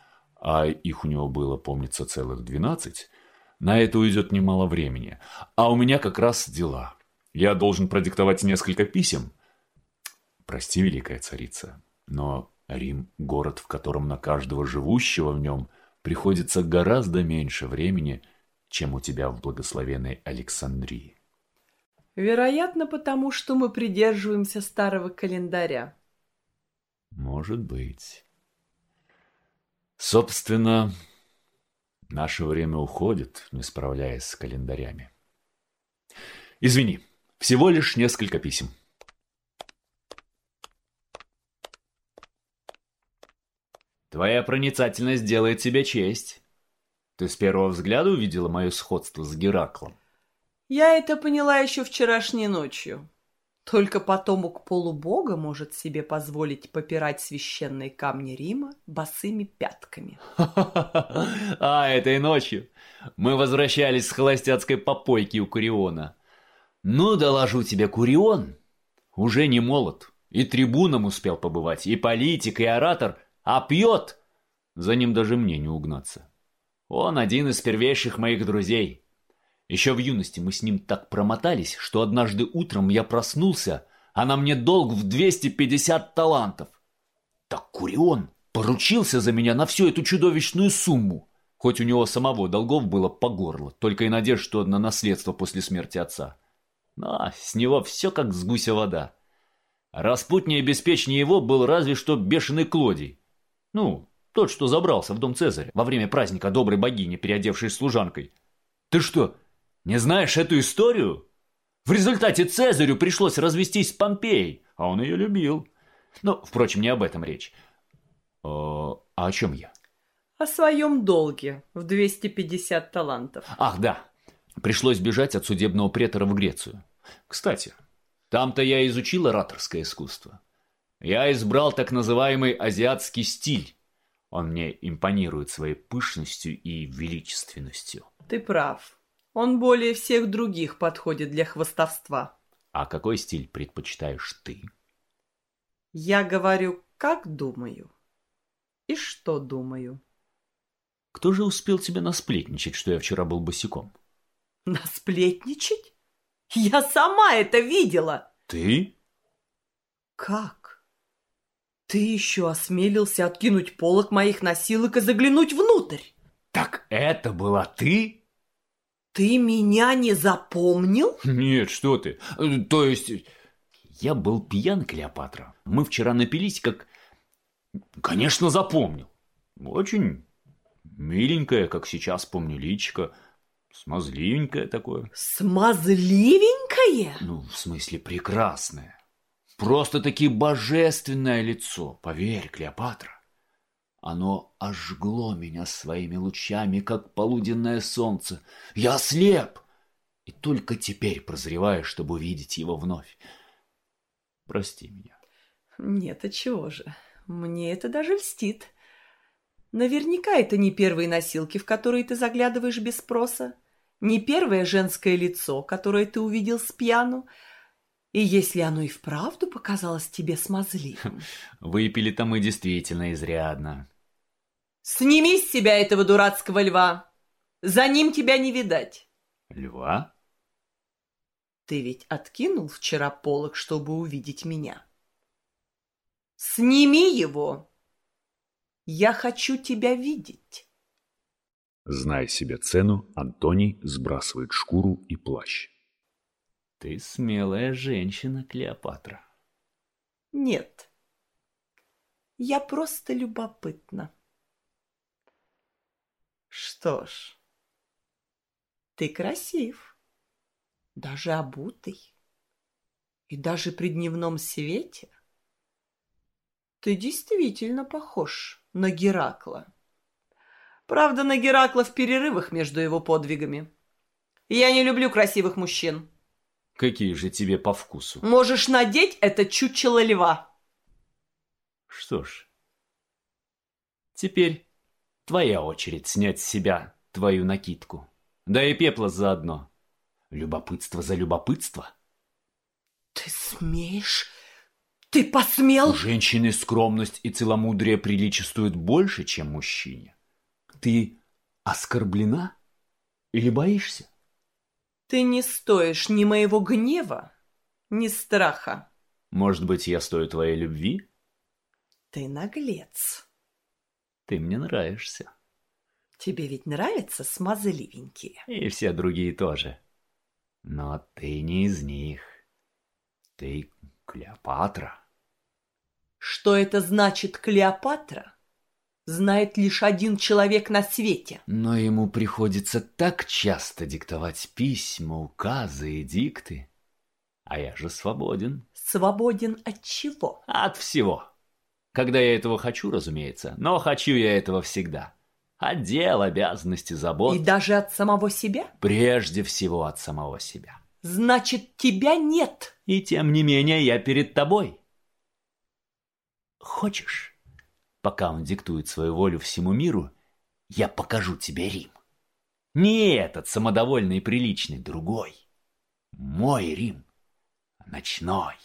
а их у него было, помнится, целых двенадцать, на это уйдет немало времени. А у меня как раз дела. Я должен продиктовать несколько писем. Прости, великая царица, но Рим – город, в котором на каждого живущего в нем приходится гораздо меньше времени, чем у тебя в благословенной Александрии. Вероятно, потому что мы придерживаемся старого календаря. Может быть. Собственно, наше время уходит, не справляясь с календарями. Извини, всего лишь несколько писем. Твоя проницательность делает тебе честь. Ты с первого взгляда увидела мое сходство с Гераклом? Я это поняла еще вчерашней ночью. Только потомок полубога может себе позволить попирать священные камни Рима босыми пятками. (laughs) А, этой ночью мы возвращались с холостяцкой попойки у Куриона. Ну, доложу тебе, Курион уже не молод. И трибуном успел побывать, и политик, и оратор, а пьет. За ним даже мне не угнаться. Он один из первейших моих друзей. Еще в юности мы с ним так промотались, что однажды утром я проснулся, а на мне долг в 250 талантов. Так Курион поручился за меня на всю эту чудовищную сумму, хоть у него самого долгов было по горло, только и надежд, что на наследство после смерти отца. Но с него все как с гуся вода. Распутнее и беспечнее его был разве что бешеный Клодий. Ну, тот, что забрался в дом Цезаря во время праздника доброй богини, переодевшись служанкой. Ты что, не знаешь эту историю? В результате Цезарю пришлось развестись с Помпеей, а он ее любил. Но, впрочем, не об этом речь. О, а о чем я? О своем долге в 250 талантов. Ах, да. Пришлось бежать от судебного претора в Грецию. Кстати, там-то я изучил ораторское искусство. Я избрал так называемый азиатский стиль. Он мне импонирует своей пышностью и величественностью. Ты прав. Он более всех других подходит для хвостовства. А какой стиль предпочитаешь ты? Я говорю, как думаю. И что думаю. Кто же успел тебе насплетничать, что я вчера был босиком? Насплетничать? Я сама это видела. Ты? Как? Ты еще осмелился откинуть полок моих носилок и заглянуть внутрь. Так это была ты? Ты меня не запомнил? Нет, что ты. То есть... Я был пьян, Клеопатра. Мы вчера напились, как... Конечно, запомнил. Очень миленькая, как сейчас помню, личико. Смазливенькое такое. Смазливенькое? Ну, в смысле, прекрасное. Просто-таки божественное лицо, поверь, Клеопатра. Оно ожгло меня своими лучами, как полуденное солнце. Я слеп, и только теперь прозреваю, чтобы увидеть его вновь. Прости меня. Нет, а чего же? Мне это даже льстит. Наверняка это не первые носилки, в которые ты заглядываешь без спроса, не первое женское лицо, которое ты увидел с пьяну, и если оно и вправду показалось тебе смазливым... (laughs) Выпили-то мы действительно изрядно. Сними с себя этого дурацкого льва. За ним тебя не видать. Льва? Ты ведь откинул вчера полок, чтобы увидеть меня. Сними его. Я хочу тебя видеть. Зная себе цену, Антоний сбрасывает шкуру и плащ. Ты смелая женщина, Клеопатра. Нет. Я просто любопытна. Что ж, ты красив, даже обутый, и даже при дневном свете ты действительно похож на Геракла. Правда, на Геракла в перерывах между его подвигами. Я не люблю красивых мужчин. Какие же тебе по вкусу? Можешь надеть это чучело льва. Что ж, теперь твоя очередь снять с себя твою накидку. Да и пепла заодно. Любопытство за любопытство. Ты смеешь? Ты посмел? У женщины скромность и целомудрие приличествуют больше, чем мужчине. Ты оскорблена или боишься? Ты не стоишь ни моего гнева, ни страха. Может быть, я стою твоей любви? Ты наглец. Ты мне нравишься. Тебе ведь нравятся смазливенькие. И все другие тоже. Но ты не из них. Ты Клеопатра. Что это значит Клеопатра? Знает лишь один человек на свете. Но ему приходится так часто диктовать письма, указы и дикты. А я же свободен. Свободен от чего? От всего. Когда я этого хочу, разумеется, но хочу я этого всегда. От дел, обязанностей, забот. И даже от самого себя? Прежде всего от самого себя. Значит, тебя нет. И тем не менее я перед тобой. Хочешь, пока он диктует свою волю всему миру, я покажу тебе Рим? Не этот самодовольный и приличный, другой. Мой Рим. Ночной,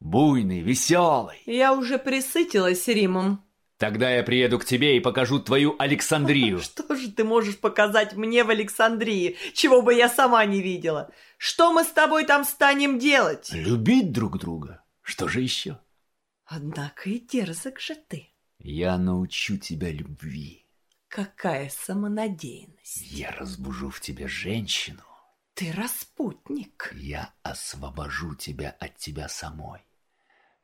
буйный, веселый. Я уже присытилась Римом. Тогда я приеду к тебе и покажу твою Александрию. (laughs) Что же ты можешь показать мне в Александрии, чего бы я сама не видела? Что мы с тобой там станем делать? Любить друг друга. Что же еще? Однако и дерзок же ты. Я научу тебя любви. Какая самонадеянность. Я разбужу в тебе женщину. Ты распутник. Я освобожу тебя от тебя самой.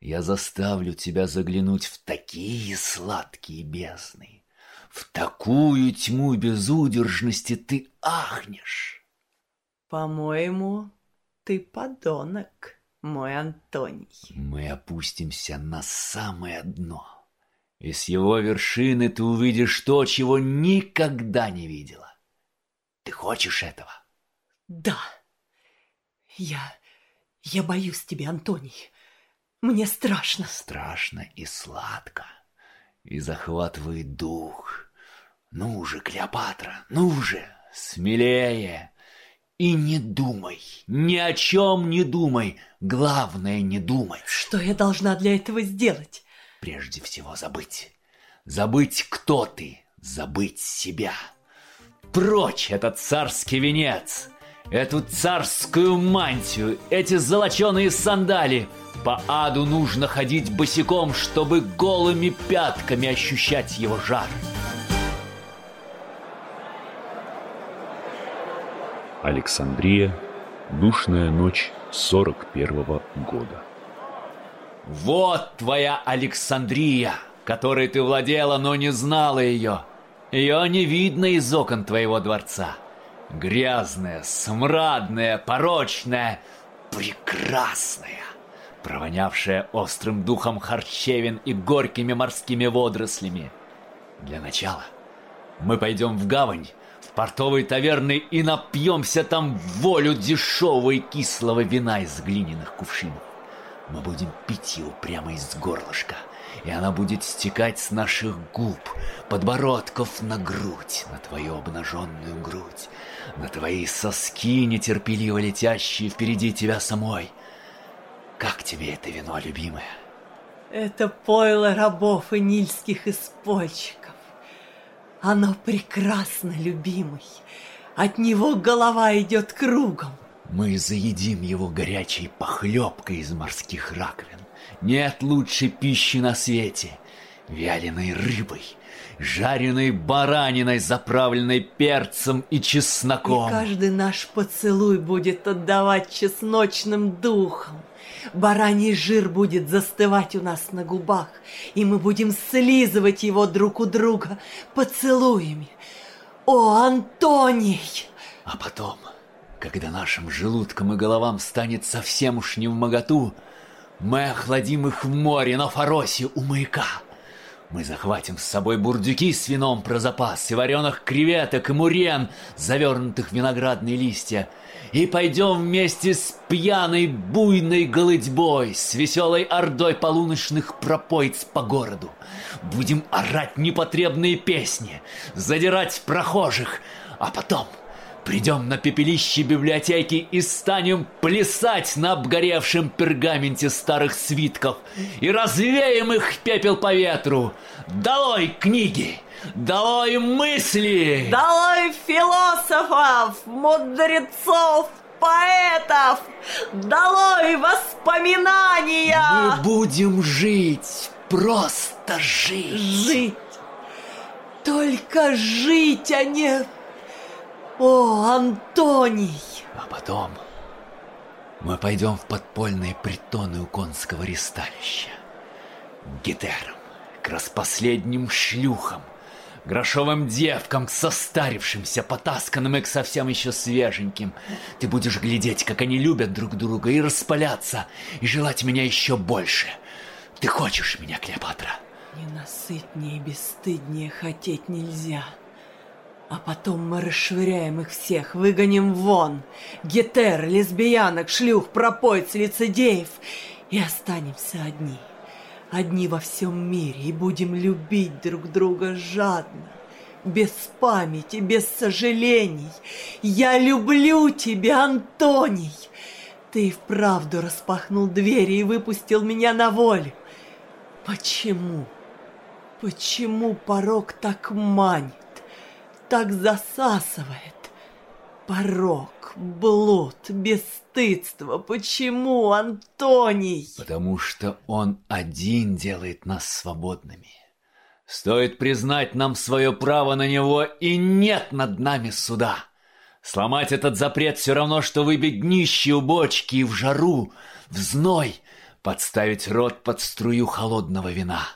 Я заставлю тебя заглянуть в такие сладкие бездны, в такую тьму безудержности ты ахнешь. По-моему, ты подонок, мой Антоний. Мы опустимся на самое дно, и с его вершины ты увидишь то, чего никогда не видела. Ты хочешь этого? Да. Я... я боюсь тебя, Антоний. Мне страшно. Страшно и сладко, и захватывает дух. Ну же, Клеопатра, ну же, смелее. И не думай, ни о чем не думай. Главное, не думай. Что я должна для этого сделать? Прежде всего забыть. Забыть, кто ты, забыть себя. Прочь этот царский венец. эту царскую мантию, эти золоченые сандали. По аду нужно ходить босиком, чтобы голыми пятками ощущать его жар. Александрия. Душная ночь 41 года. Вот твоя Александрия, которой ты владела, но не знала ее. Ее не видно из окон твоего дворца. Грязная, смрадная, порочная, прекрасная, провонявшая острым духом харчевин и горькими морскими водорослями. Для начала мы пойдем в гавань, в портовой таверны и напьемся там волю дешевого и кислого вина из глиняных кувшинов. Мы будем пить его прямо из горлышка — и она будет стекать с наших губ, подбородков на грудь, на твою обнаженную грудь, на твои соски, нетерпеливо летящие впереди тебя самой. Как тебе это вино, любимое? Это пойло рабов и нильских испольщиков. Оно прекрасно, любимый. От него голова идет кругом. Мы заедим его горячей похлебкой из морских раковин. Нет лучшей пищи на свете. Вяленой рыбой, жареной бараниной, заправленной перцем и чесноком. И каждый наш поцелуй будет отдавать чесночным духом. Бараний жир будет застывать у нас на губах, и мы будем слизывать его друг у друга поцелуями. О, Антоний! А потом, когда нашим желудкам и головам станет совсем уж не в моготу, мы охладим их в море на Фаросе у маяка. Мы захватим с собой бурдюки с вином про запас и вареных креветок и мурен, завернутых в виноградные листья, и пойдем вместе с пьяной буйной голытьбой, с веселой ордой полуночных пропойц по городу. Будем орать непотребные песни, задирать прохожих, а потом Придем на пепелище библиотеки и станем плясать на обгоревшем пергаменте старых свитков и развеем их пепел по ветру. Долой книги! Долой мысли! Долой философов, мудрецов, поэтов! Долой воспоминания! Мы будем жить, просто жить! Жить! Только жить, а не о, Антоний! А потом мы пойдем в подпольные притоны у конского ресталища. К гетерам, к распоследним шлюхам, грошовым девкам, к состарившимся, потасканным и к совсем еще свеженьким. Ты будешь глядеть, как они любят друг друга, и распаляться, и желать меня еще больше. Ты хочешь меня, Клеопатра? Ненасытнее и бесстыднее хотеть нельзя. А потом мы расшвыряем их всех, выгоним вон. Гетер, лесбиянок, шлюх, пропойц, лицедеев. И останемся одни. Одни во всем мире. И будем любить друг друга жадно. Без памяти, без сожалений. Я люблю тебя, Антоний. Ты вправду распахнул двери и выпустил меня на волю. Почему? Почему порог так манит? Так засасывает. Порог, блуд, бесстыдство. Почему, Антоний? Потому что он один делает нас свободными. Стоит признать нам свое право на него, и нет над нами суда. Сломать этот запрет все равно, что выбить днище у бочки и в жару, в зной, подставить рот под струю холодного вина.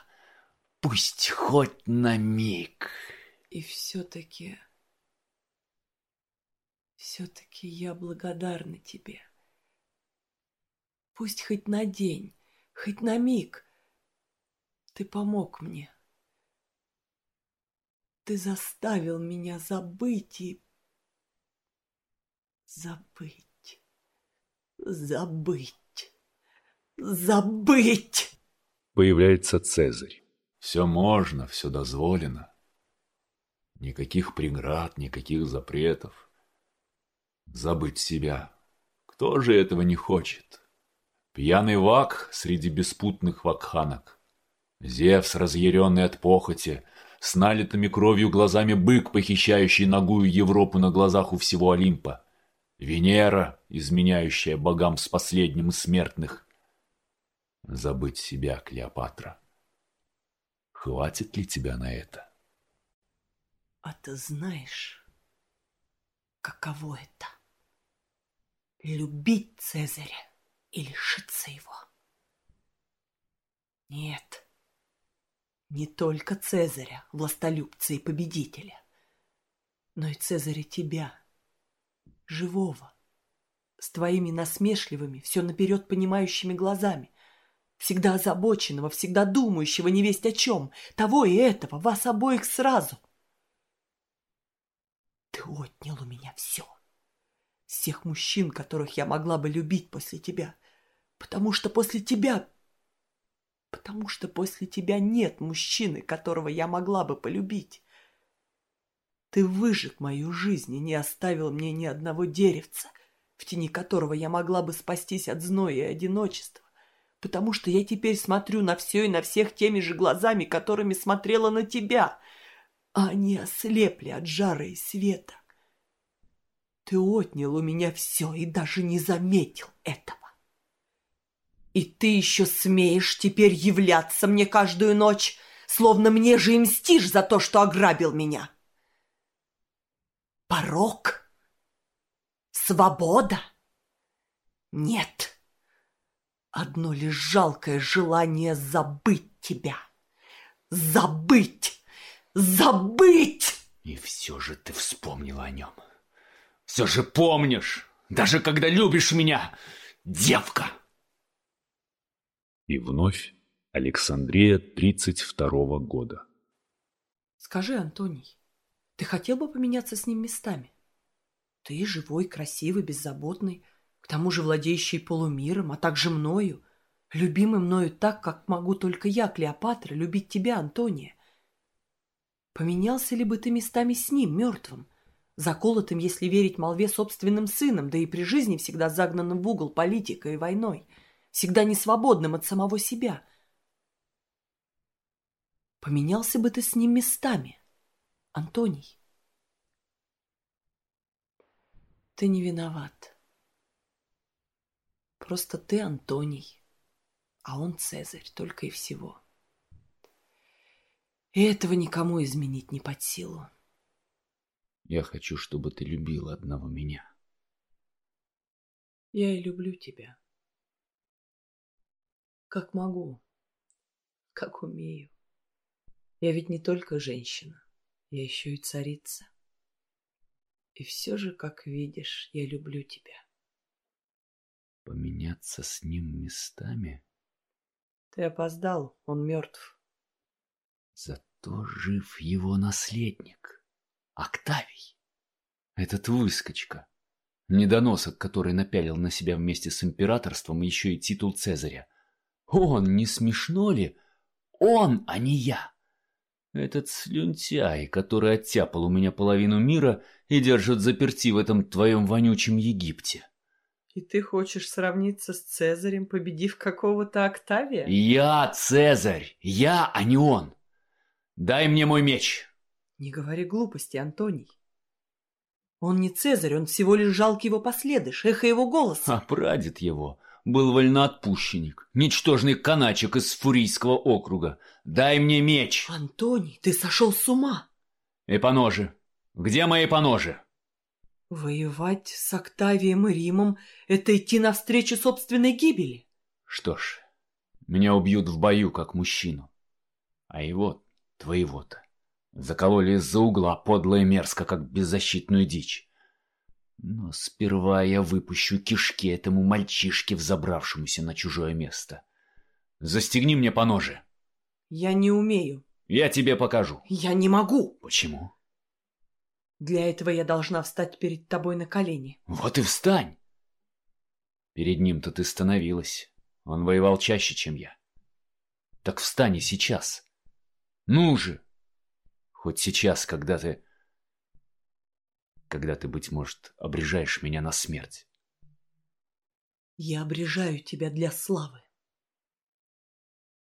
Пусть хоть на миг... И все-таки... Все-таки я благодарна тебе. Пусть хоть на день, хоть на миг ты помог мне. Ты заставил меня забыть и... Забыть. Забыть. Забыть. Появляется Цезарь. Все можно, все дозволено. Никаких преград, никаких запретов. Забыть себя. Кто же этого не хочет? Пьяный вак среди беспутных вакханок. Зевс, разъяренный от похоти, с налитыми кровью глазами бык, похищающий ногую Европу на глазах у всего Олимпа. Венера, изменяющая богам с последним из смертных. Забыть себя, Клеопатра. Хватит ли тебя на это? А ты знаешь, каково это? Любить Цезаря и лишиться его? Нет, не только Цезаря, властолюбца и победителя, но и Цезаря тебя, живого, с твоими насмешливыми, все наперед понимающими глазами, всегда озабоченного, всегда думающего не весть о чем, того и этого, вас обоих сразу. Ты отнял у меня все. Всех мужчин, которых я могла бы любить после тебя. Потому что после тебя... Потому что после тебя нет мужчины, которого я могла бы полюбить. Ты выжег мою жизнь и не оставил мне ни одного деревца, в тени которого я могла бы спастись от зноя и одиночества, потому что я теперь смотрю на все и на всех теми же глазами, которыми смотрела на тебя, а они ослепли от жара и света. Ты отнял у меня все и даже не заметил этого. И ты еще смеешь теперь являться мне каждую ночь, словно мне же и мстишь за то, что ограбил меня. Порог? Свобода? Нет. Одно лишь жалкое желание забыть тебя. Забыть! Забыть! И все же ты вспомнила о нем. Все же помнишь, даже когда любишь меня, девка. И вновь Александрия 32 года. Скажи, Антоний, ты хотел бы поменяться с ним местами? Ты живой, красивый, беззаботный, к тому же владеющий полумиром, а также мною, любимый мною так, как могу только я, Клеопатра, любить тебя, Антония. Поменялся ли бы ты местами с ним, мертвым, заколотым, если верить молве, собственным сыном, да и при жизни всегда загнанным в угол политикой и войной, всегда несвободным от самого себя? Поменялся бы ты с ним местами, Антоний? Ты не виноват. Просто ты Антоний, а он Цезарь, только и всего. И этого никому изменить не под силу. Я хочу, чтобы ты любила одного меня. Я и люблю тебя. Как могу, как умею. Я ведь не только женщина, я еще и царица. И все же, как видишь, я люблю тебя. Поменяться с ним местами? Ты опоздал, он мертв. Зато жив его наследник, Октавий. Этот выскочка, недоносок, который напялил на себя вместе с императорством еще и титул Цезаря. Он, не смешно ли? Он, а не я. Этот слюнтяй, который оттяпал у меня половину мира и держит заперти в этом твоем вонючем Египте. И ты хочешь сравниться с Цезарем, победив какого-то Октавия? Я Цезарь, я, а не он. Дай мне мой меч. Не говори глупости, Антоний. Он не Цезарь, он всего лишь жалкий его последыш, эхо его голоса. А прадед его был вольноотпущенник, ничтожный каначек из Фурийского округа. Дай мне меч. Антоний, ты сошел с ума. И поножи. Где мои поножи? Воевать с Октавием и Римом — это идти навстречу собственной гибели. Что ж, меня убьют в бою, как мужчину. А его, твоего-то, закололи из-за угла подло и мерзко, как беззащитную дичь. Но сперва я выпущу кишки этому мальчишке, взобравшемуся на чужое место. Застегни мне поножи. Я не умею. Я тебе покажу. Я не могу. Почему? Для этого я должна встать перед тобой на колени. Вот и встань. Перед ним-то ты становилась. Он воевал чаще, чем я. Так встань и сейчас. Ну же! Хоть сейчас, когда ты... Когда ты, быть может, обрежаешь меня на смерть. Я обрежаю тебя для славы.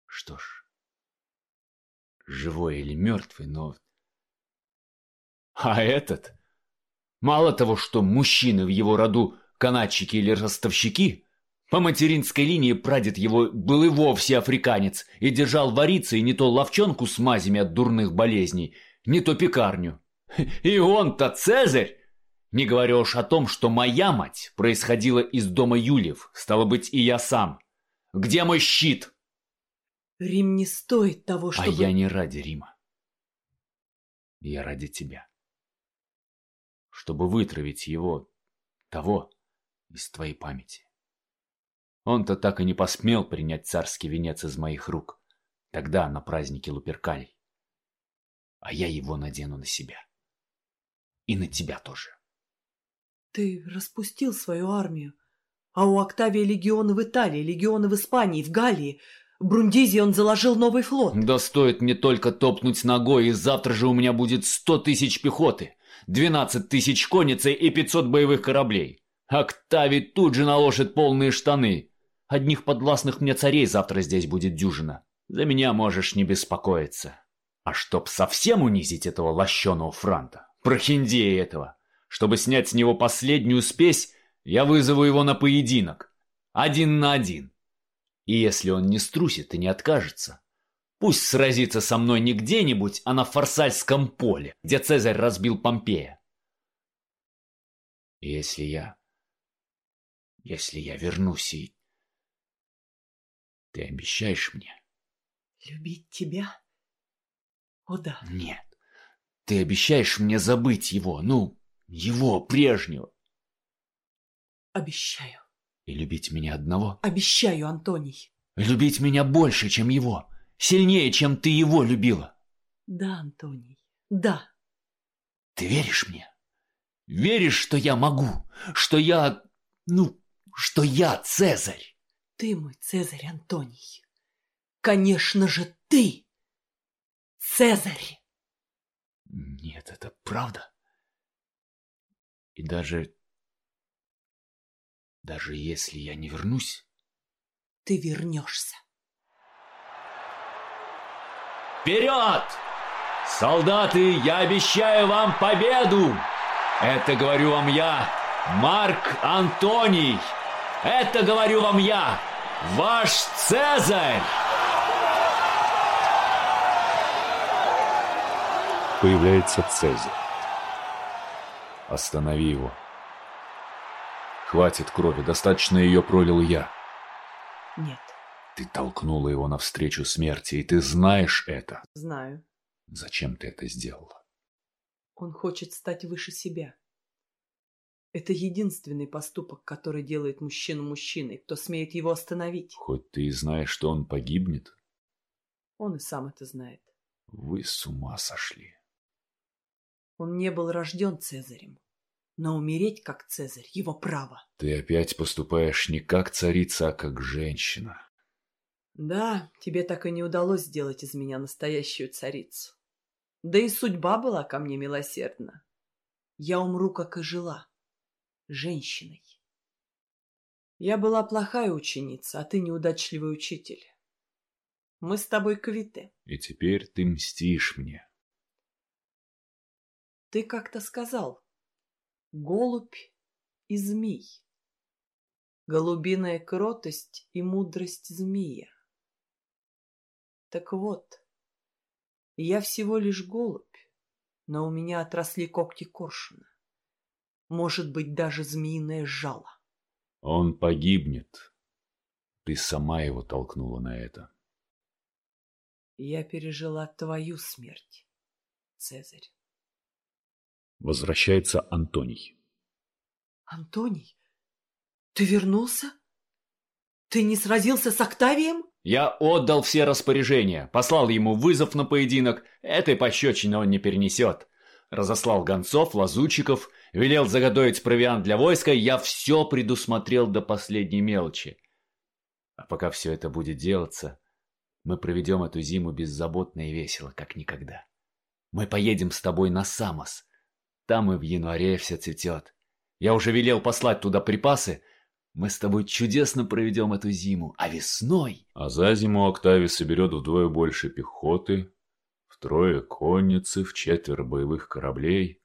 Что ж, живой или мертвый, но... А этот? Мало того, что мужчины в его роду канатчики или ростовщики, по материнской линии прадед его был и вовсе африканец и держал вариться и не то ловчонку с мазями от дурных болезней, не то пекарню. И он-то Цезарь! Не говоря уж о том, что моя мать происходила из дома Юльев, стало быть, и я сам. Где мой щит? Рим не стоит того, чтобы... А я не ради Рима. Я ради тебя. Чтобы вытравить его, того, из твоей памяти. Он-то так и не посмел принять царский венец из моих рук, тогда на празднике Луперкалий. А я его надену на себя. И на тебя тоже. Ты распустил свою армию. А у Октавия легионы в Италии, легионы в Испании, в Галлии. В Брундизе он заложил новый флот. Да стоит мне только топнуть ногой, и завтра же у меня будет сто тысяч пехоты, двенадцать тысяч конницы и пятьсот боевых кораблей. Октавий тут же наложит полные штаны. Одних подвластных мне царей завтра здесь будет дюжина. За меня можешь не беспокоиться. А чтоб совсем унизить этого лощеного франта, прохиндея этого, чтобы снять с него последнюю спесь, я вызову его на поединок. Один на один. И если он не струсит и не откажется, пусть сразится со мной не где-нибудь, а на Фарсальском поле, где Цезарь разбил Помпея. Если я... Если я вернусь и... Ты обещаешь мне? Любить тебя? О да. Нет. Ты обещаешь мне забыть его, ну, его прежнего. Обещаю. И любить меня одного? Обещаю, Антоний. Любить меня больше, чем его. Сильнее, чем ты его любила. Да, Антоний, да. Ты веришь мне? Веришь, что я могу? Что я... Ну, что я Цезарь? Ты мой Цезарь, Антоний. Конечно же, ты Цезарь. Нет, это правда. И даже... Даже если я не вернусь... Ты вернешься. Вперед! Солдаты, я обещаю вам победу! Это говорю вам я, Марк Антоний! Это говорю вам я, ваш Цезарь! Появляется Цезарь. Останови его. Хватит крови, достаточно ее пролил я. Нет, Ты толкнула его навстречу смерти, и ты знаешь это. знаю. Зачем ты это сделала? Он хочет стать выше себя. Это единственный поступок, который делает мужчину мужчиной, кто смеет его остановить. Хоть ты и знаешь, что он погибнет, Он и сам это знает. вы с ума сошли. Он не был рожден Цезарем. Но умереть как Цезарь – его право. Ты опять поступаешь не как царица, а как женщина. Да, тебе так и не удалось сделать из меня настоящую царицу. Да и судьба была ко мне милосердна. Я умру, как и жила. Женщиной. Я была плохая ученица, а ты неудачливый учитель. Мы с тобой квиты. И теперь ты мстишь мне. Ты как-то сказал. Голубь и змей. Голубиная кротость и мудрость змея. Так вот, я всего лишь голубь, но у меня отросли когти коршуна. Может быть, даже змеиное жало. Он погибнет. Ты сама его толкнула на это. Я пережила твою смерть, Цезарь. Возвращается Антоний. Антоний, ты вернулся? Ты не сразился с Октавием? Я отдал все распоряжения, послал ему вызов на поединок, этой пощечины он не перенесет. Разослал гонцов, лазутчиков, велел заготовить провиант для войска, я все предусмотрел до последней мелочи. А пока все это будет делаться, мы проведем эту зиму беззаботно и весело, как никогда. Мы поедем с тобой на Самос. Там и в январе все цветет. Я уже велел послать туда припасы. Мы с тобой чудесно проведем эту зиму, а весной... А за зиму Октавий соберет вдвое больше пехоты, втрое конницы, в четверо боевых кораблей.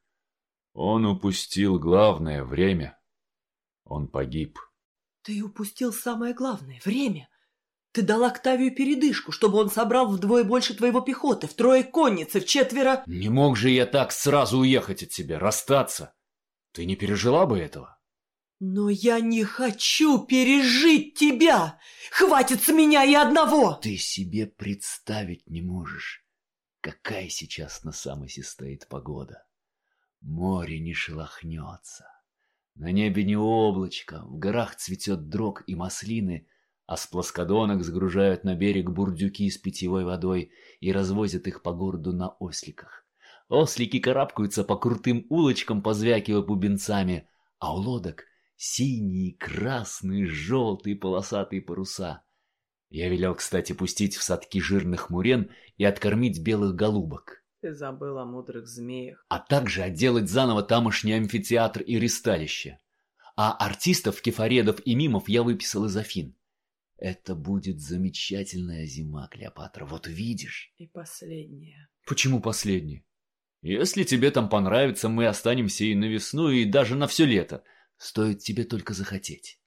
Он упустил главное время. Он погиб. Ты упустил самое главное — время. Ты дал Октавию передышку, чтобы он собрал вдвое больше твоего пехоты, втрое конницы, в четверо... Не мог же я так сразу уехать от тебя, расстаться. Ты не пережила бы этого? Но я не хочу пережить тебя! Хватит с меня и одного! Ты себе представить не можешь, какая сейчас на Самосе стоит погода. Море не шелохнется. На небе не облачко, в горах цветет дрог и маслины, а с плоскодонок сгружают на берег бурдюки с питьевой водой и развозят их по городу на осликах. Ослики карабкаются по крутым улочкам, позвякивая бубенцами, а у лодок синие, красные, желтые полосатые паруса. Я велел, кстати, пустить в садки жирных мурен и откормить белых голубок. Ты забыл о мудрых змеях. А также отделать заново тамошний амфитеатр и ристалище. А артистов, кефаредов и мимов я выписал из Афин. Это будет замечательная зима, Клеопатра, вот увидишь. И последнее. Почему последнее? Если тебе там понравится, мы останемся и на весну, и даже на все лето. Стоит тебе только захотеть.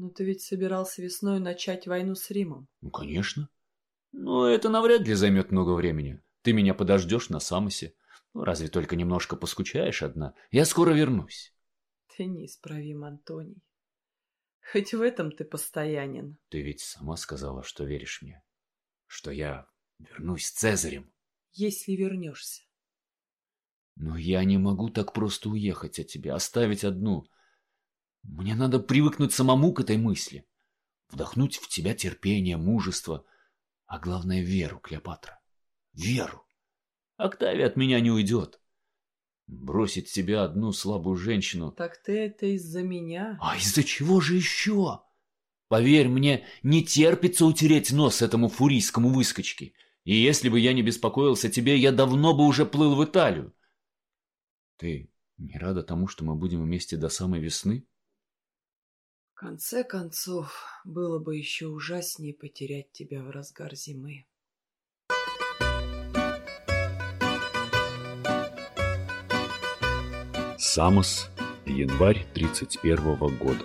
Но ты ведь собирался весной начать войну с Римом. Ну, конечно. Но это навряд ли займет много времени. Ты меня подождешь на Самосе. Ну, разве только немножко поскучаешь одна. Я скоро вернусь. Ты неисправим, Антоний. Хоть в этом ты постоянен. Ты ведь сама сказала, что веришь мне. Что я вернусь с Цезарем. Если вернешься. Но я не могу так просто уехать от тебя, оставить одну. Мне надо привыкнуть самому к этой мысли. Вдохнуть в тебя терпение, мужество, а главное веру, Клеопатра. Веру. Октавия от меня не уйдет. Бросить тебя одну слабую женщину. Так ты это из-за меня? А из-за чего же еще? Поверь мне, не терпится утереть нос этому фурийскому выскочке. И если бы я не беспокоился о тебе, я давно бы уже плыл в Италию. Ты не рада тому, что мы будем вместе до самой весны? Конце концов, было бы еще ужаснее потерять тебя в разгар зимы. Самос, январь 31 года.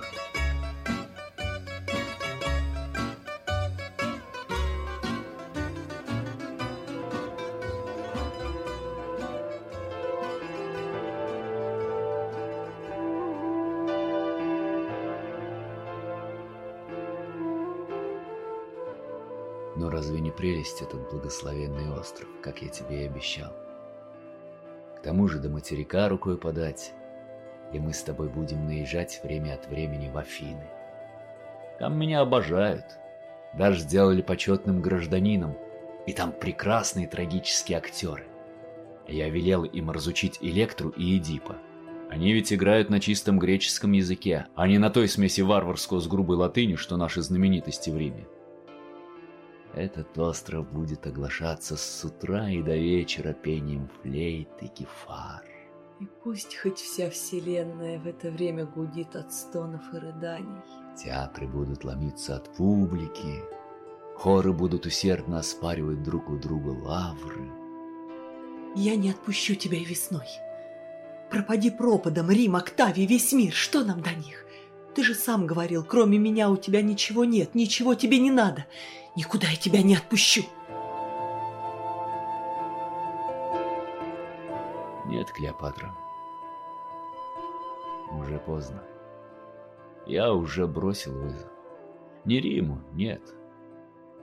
Разве не прелесть этот благословенный остров, как я тебе и обещал? К тому же до материка рукой подать, и мы с тобой будем наезжать время от времени в Афины. Там меня обожают, даже сделали почетным гражданином, и там прекрасные трагические актеры. Я велел им разучить Электру и Эдипа. Они ведь играют на чистом греческом языке, а не на той смеси варварского с грубой латынью, что наши знаменитости в Риме. Этот остров будет оглашаться с утра и до вечера пением флейт и кефар. И пусть хоть вся вселенная в это время гудит от стонов и рыданий. Театры будут ломиться от публики, хоры будут усердно оспаривать друг у друга лавры. Я не отпущу тебя и весной. Пропади пропадом, Рим, Октавий, весь мир, что нам до них? Ты же сам говорил, кроме меня у тебя ничего нет, ничего тебе не надо. Никуда я тебя не отпущу. Нет, Клеопатра. Уже поздно. Я уже бросил вызов. Не Риму, нет.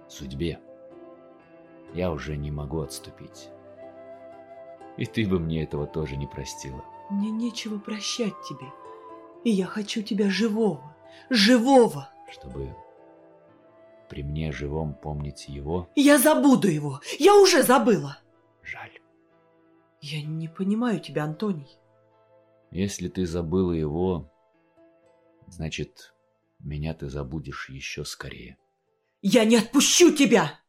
Судьбе. Я уже не могу отступить. И ты бы мне этого тоже не простила. Мне нечего прощать тебе. И я хочу тебя живого, живого. Чтобы при мне живом помнить его, Я забуду его. Я уже забыла. жаль. Я не понимаю тебя, Антоний. Если ты забыла его, значит, меня ты забудешь еще скорее. Я не отпущу тебя.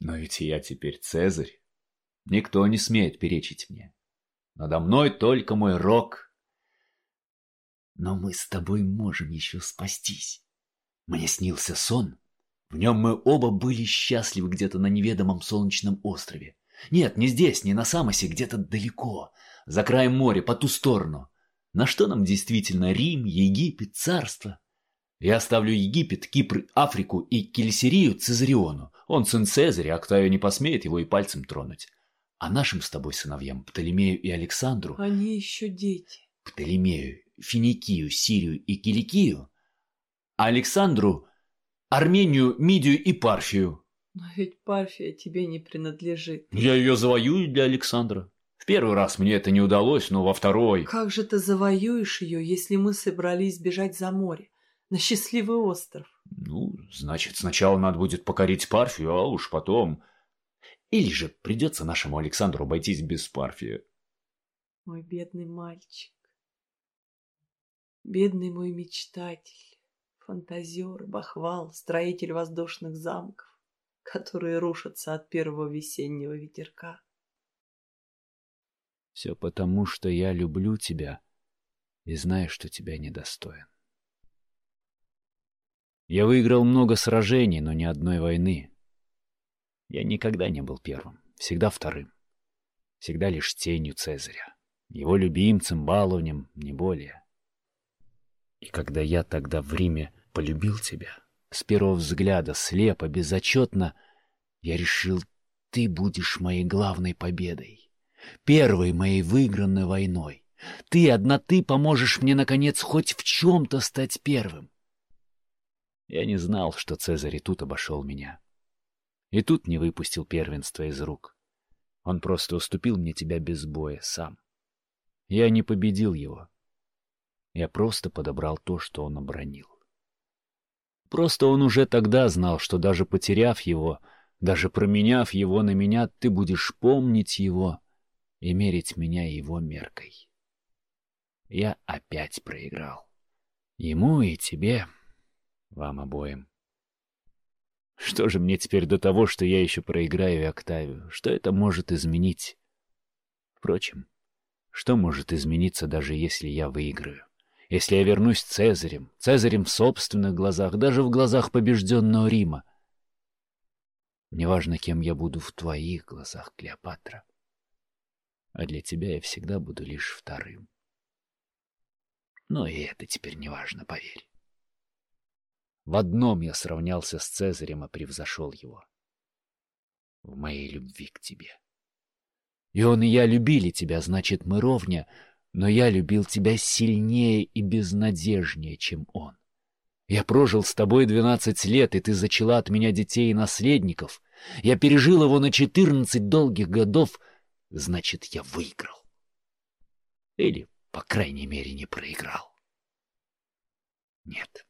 Но ведь я теперь Цезарь. Никто не смеет перечить мне. Надо мной только мой рок. Но мы с тобой можем еще спастись. Мне снился сон. В нем мы оба были счастливы где-то на неведомом солнечном острове. Нет, не здесь, не на Самосе, где-то далеко, за краем моря, по ту сторону. На что нам действительно Рим, Египет, царство? Я оставлю Египет, Кипр, Африку и Кельсерию Цезариону. Он сын Цезаря, Октавия не посмеет его и пальцем тронуть. А нашим с тобой сыновьям, Птолемею и Александру... Они еще дети. Птолемею, Финикию, Сирию и Киликию, а Александру Армению, Мидию и Парфию. Но ведь Парфия тебе не принадлежит. Я ее завоюю для Александра. В первый раз мне это не удалось, но во второй... Как же ты завоюешь ее, если мы собрались бежать за море, на счастливый остров? Ну, значит, сначала надо будет покорить Парфию, а уж потом... Или же придется нашему Александру обойтись без Парфии. Мой бедный мальчик. Бедный мой мечтатель, фантазер, бахвал, строитель воздушных замков, которые рушатся от первого весеннего ветерка. Все потому, что я люблю тебя и знаю, что тебя недостоин. Я выиграл много сражений, но ни одной войны. Я никогда не был первым, всегда вторым. Всегда лишь тенью Цезаря. Его любимцем, баловнем, не более. И когда я тогда в Риме полюбил тебя, с первого взгляда, слепо, безотчетно, я решил, ты будешь моей главной победой, первой моей выигранной войной. Ты, одна ты, поможешь мне, наконец, хоть в чем-то стать первым. Я не знал, что Цезарь и тут обошел меня. И тут не выпустил первенство из рук. Он просто уступил мне тебя без боя сам. Я не победил его. Я просто подобрал то, что он обронил. Просто он уже тогда знал, что даже потеряв его, даже променяв его на меня, ты будешь помнить его и мерить меня его меркой. Я опять проиграл. Ему и тебе, вам обоим. Что же мне теперь до того, что я еще проиграю Октавию? Что это может изменить? Впрочем, что может измениться, даже если я выиграю? Если я вернусь Цезарем, Цезарем в собственных глазах, даже в глазах побежденного Рима? Неважно, кем я буду в твоих глазах, Клеопатра. А для тебя я всегда буду лишь вторым. Но и это теперь неважно, поверь. В одном я сравнялся с Цезарем и превзошел его. В моей любви к тебе. И он и я любили тебя, значит, мы ровня, но я любил тебя сильнее и безнадежнее, чем он. Я прожил с тобой двенадцать лет, и ты зачала от меня детей и наследников. Я пережил его на четырнадцать долгих годов, значит, я выиграл. Или, по крайней мере, не проиграл. Нет.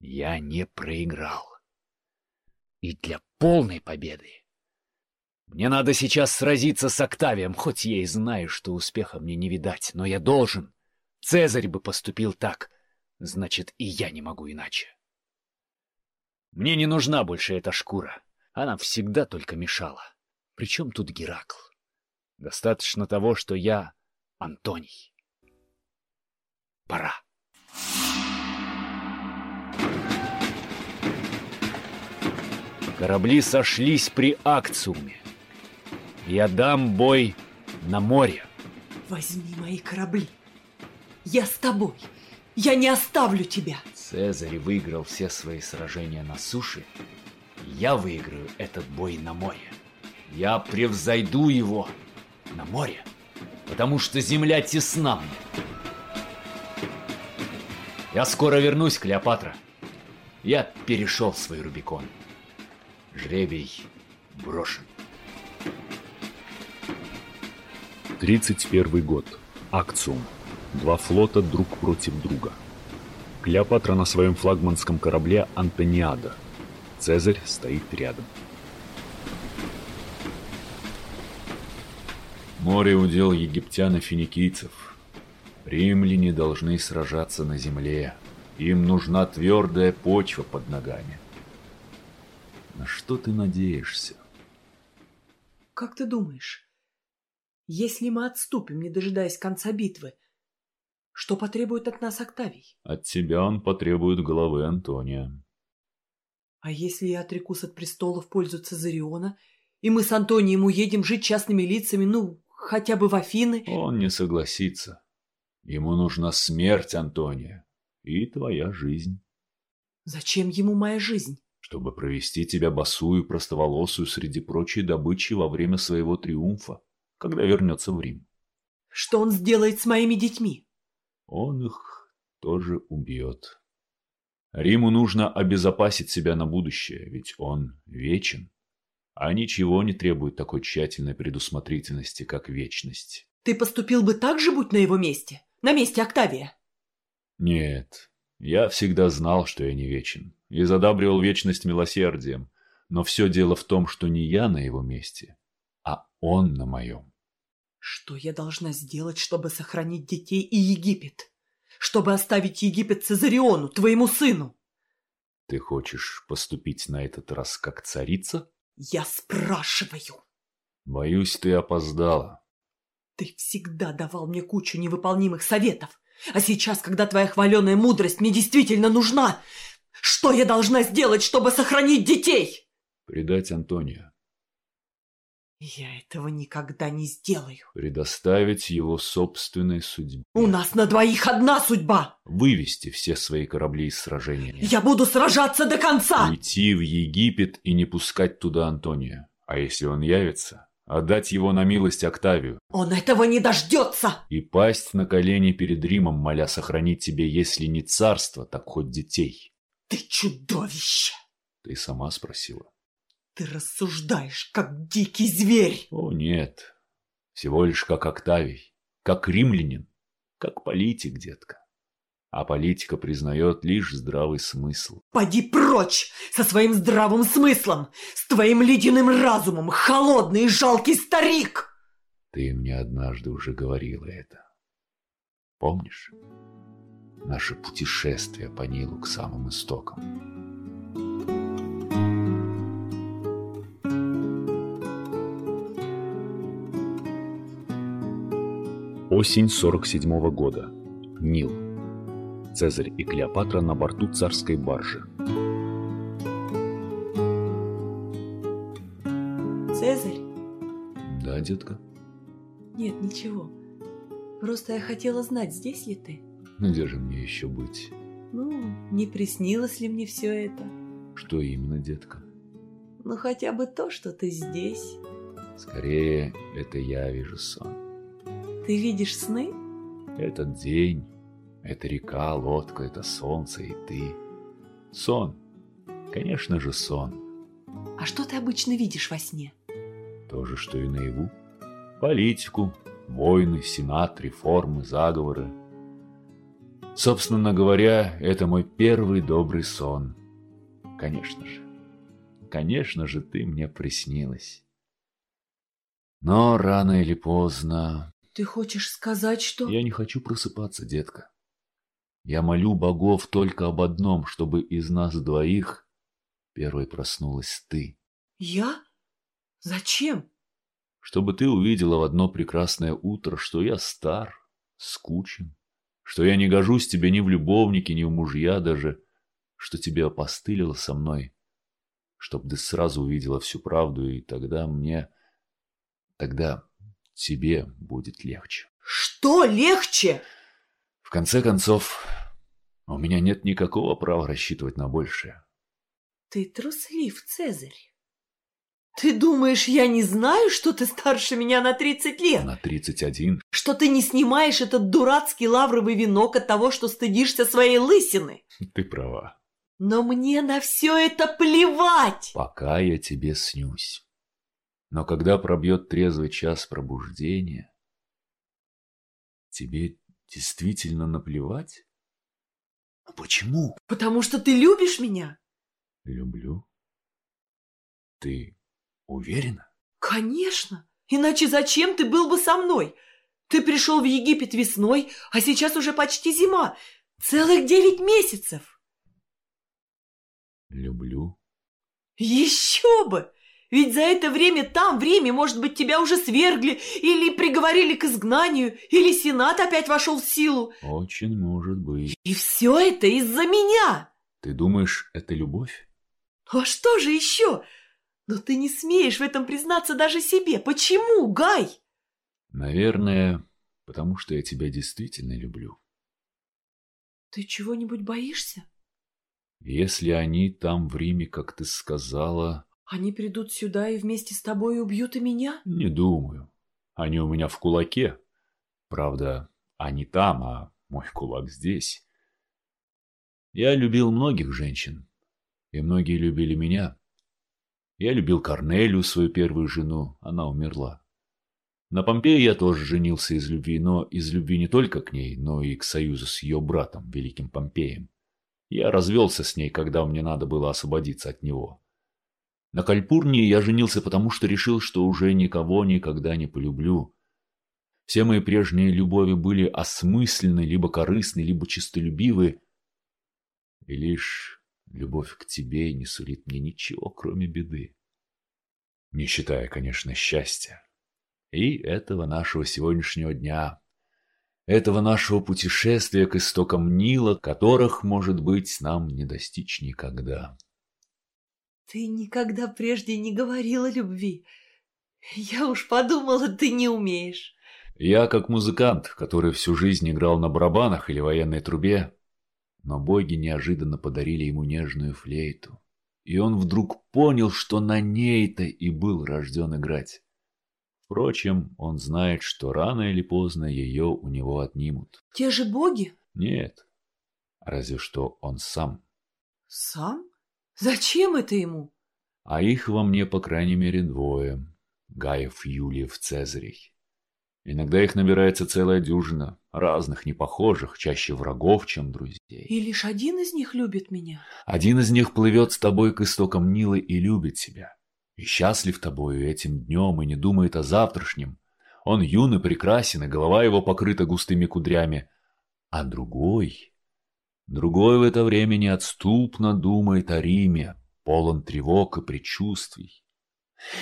Я не проиграл. И для полной победы мне надо сейчас сразиться с Октавием, хоть я и знаю, что успеха мне не видать, но я должен. Цезарь бы поступил так, значит, и я не могу иначе. Мне не нужна больше эта шкура. Она всегда только мешала. Причем тут Геракл? Достаточно того, что я Антоний. Пора. Корабли сошлись при акциуме. Я дам бой на море. Возьми мои корабли. Я с тобой. Я не оставлю тебя. Цезарь выиграл все свои сражения на суше. Я выиграю этот бой на море. Я превзойду его на море, потому что земля тесна мне. Я скоро вернусь, Клеопатра. Я перешел свой Рубикон. Жребий брошен. 31 год. Акциум. Два флота друг против друга. Клеопатра на своем флагманском корабле Антониада. Цезарь стоит рядом. Море удел египтян и финикийцев. Римляне должны сражаться на земле. Им нужна твердая почва под ногами. На что ты надеешься? Как ты думаешь, если мы отступим, не дожидаясь конца битвы, что потребует от нас Октавий? От тебя он потребует головы Антония. А если я отрекусь от престола в пользу Цезариона и мы с Антонием уедем жить частными лицами, ну, хотя бы в Афины. Он не согласится. Ему нужна смерть, Антония, и твоя жизнь. Зачем ему моя жизнь? Чтобы провести тебя босую, простоволосую среди прочей добычи во время своего триумфа, когда вернется в Рим. Что он сделает с моими детьми? Он их тоже убьет. Риму нужно обезопасить себя на будущее, ведь он вечен. А ничего не требует такой тщательной предусмотрительности, как вечность. Ты поступил бы так же, будь на его месте? На месте Октавия? Нет, я всегда знал, что я не вечен, и задабривал вечность милосердием. Но все дело в том, что не я на его месте, а он на моем. Что я должна сделать, чтобы сохранить детей и Египет? Чтобы оставить Египет Цезариону, твоему сыну? Ты хочешь поступить на этот раз как царица? Я спрашиваю. Боюсь, ты опоздала. Ты всегда давал мне кучу невыполнимых советов. А сейчас, когда твоя хваленая мудрость мне действительно нужна, что я должна сделать, чтобы сохранить детей? Предать Антония. Я этого никогда не сделаю. Предоставить его собственной судьбе. У нас на двоих одна судьба. Вывести все свои корабли из сражения. Я буду сражаться до конца. Уйти в Египет и не пускать туда Антония. А если он явится, отдать его на милость Октавию. Он этого не дождется. И пасть на колени перед Римом, моля сохранить тебе, если не царство, так хоть детей. Ты чудовище. Ты сама спросила. Ты рассуждаешь, как дикий зверь. О, нет. Всего лишь как Октавий, как римлянин, как политик, детка. А политика признает лишь здравый смысл. Поди прочь со своим здравым смыслом, с твоим ледяным разумом, холодный и жалкий старик! Ты мне однажды уже говорила это. Помнишь? Наше путешествие по Нилу к самым истокам. Осень 47 -го года. Нил. Цезарь и Клеопатра на борту царской баржи. Цезарь? Да, детка? Нет, ничего. Просто я хотела знать, здесь ли ты? Ну, где же мне еще быть? Ну, не приснилось ли мне все это? Что именно, детка? Ну, хотя бы то, что ты здесь. Скорее, это я вижу сон. Ты видишь сны? Этот день, это река, лодка, это солнце и ты. Сон. Конечно же, сон. А что ты обычно видишь во сне? То же, что и наяву. Политику, войны, сенат, реформы, заговоры. Собственно говоря, это мой первый добрый сон. Конечно же. Конечно же, ты мне приснилась. Но рано или поздно ты хочешь сказать, что... Я не хочу просыпаться, детка. Я молю богов только об одном, чтобы из нас двоих первой проснулась ты. Я? Зачем? Чтобы ты увидела в одно прекрасное утро, что я стар, скучен, что я не гожусь тебе ни в любовнике, ни в мужья даже, что тебе опостылило со мной, чтобы ты сразу увидела всю правду, и тогда мне... Тогда тебе будет легче. Что легче? В конце концов, у меня нет никакого права рассчитывать на большее. Ты труслив, Цезарь. Ты думаешь, я не знаю, что ты старше меня на 30 лет? На 31. Что ты не снимаешь этот дурацкий лавровый венок от того, что стыдишься своей лысины? Ты права. Но мне на все это плевать. Пока я тебе снюсь. Но когда пробьет трезвый час пробуждения, тебе действительно наплевать? А почему? Потому что ты любишь меня. Люблю. Ты уверена? Конечно. Иначе зачем ты был бы со мной? Ты пришел в Египет весной, а сейчас уже почти зима. Целых девять месяцев. Люблю. Еще бы! Ведь за это время там, в Риме, может быть, тебя уже свергли или приговорили к изгнанию, или Сенат опять вошел в силу. Очень может быть. И все это из-за меня. Ты думаешь, это любовь? А что же еще? Но ты не смеешь в этом признаться даже себе. Почему, Гай? Наверное, потому что я тебя действительно люблю. Ты чего-нибудь боишься? Если они там в Риме, как ты сказала... Они придут сюда и вместе с тобой убьют и меня? Не думаю. Они у меня в кулаке. Правда, они там, а мой кулак здесь. Я любил многих женщин, и многие любили меня. Я любил Корнелию, свою первую жену, она умерла. На Помпее я тоже женился из любви, но из любви не только к ней, но и к союзу с ее братом, великим Помпеем. Я развелся с ней, когда мне надо было освободиться от него. На Кальпурнии я женился потому, что решил, что уже никого никогда не полюблю. Все мои прежние любови были осмысленны, либо корыстны, либо чистолюбивы. И лишь любовь к тебе не сулит мне ничего, кроме беды. Не считая, конечно, счастья. И этого нашего сегодняшнего дня, этого нашего путешествия к истокам Нила, которых, может быть, нам не достичь никогда. Ты никогда прежде не говорила любви. Я уж подумала, ты не умеешь. Я как музыкант, который всю жизнь играл на барабанах или военной трубе, но боги неожиданно подарили ему нежную флейту. И он вдруг понял, что на ней-то и был рожден играть. Впрочем, он знает, что рано или поздно ее у него отнимут. Те же боги? Нет, разве что он сам. Сам? Зачем это ему? А их во мне, по крайней мере, двое. Гаев, Юлиев, Цезарей. Иногда их набирается целая дюжина, разных, непохожих, чаще врагов, чем друзей. И лишь один из них любит меня? Один из них плывет с тобой к истокам Нила и любит тебя. И счастлив тобою этим днем и не думает о завтрашнем. Он юн и прекрасен, и голова его покрыта густыми кудрями. А другой... Другой в это время неотступно думает о Риме, полон тревог и предчувствий.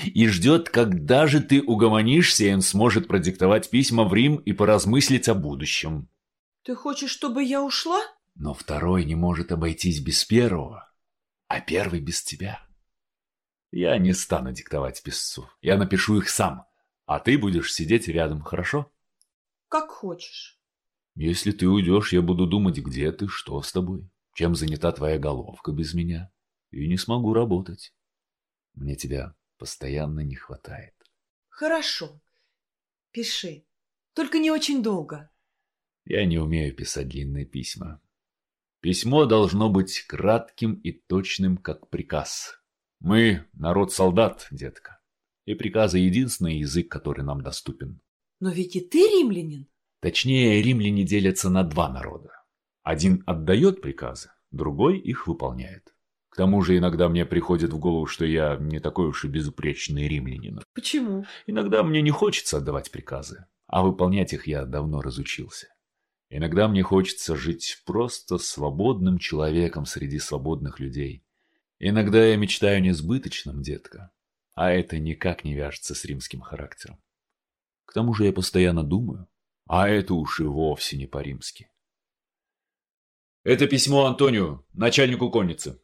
И ждет, когда же ты угомонишься, и он сможет продиктовать письма в Рим и поразмыслить о будущем. Ты хочешь, чтобы я ушла? Но второй не может обойтись без первого, а первый без тебя. Я не стану диктовать писцу. Я напишу их сам, а ты будешь сидеть рядом, хорошо? Как хочешь. Если ты уйдешь, я буду думать, где ты, что с тобой, чем занята твоя головка без меня, и не смогу работать. Мне тебя постоянно не хватает. Хорошо. Пиши. Только не очень долго. Я не умею писать длинные письма. Письмо должно быть кратким и точным, как приказ. Мы — народ-солдат, детка. И приказы — единственный язык, который нам доступен. Но ведь и ты римлянин. Точнее, римляне делятся на два народа. Один отдает приказы, другой их выполняет. К тому же иногда мне приходит в голову, что я не такой уж и безупречный римлянин. Почему? Иногда мне не хочется отдавать приказы, а выполнять их я давно разучился. Иногда мне хочется жить просто свободным человеком среди свободных людей. Иногда я мечтаю несбыточном, детка, а это никак не вяжется с римским характером. К тому же я постоянно думаю, а это уж и вовсе не по-римски. Это письмо Антонию, начальнику конницы.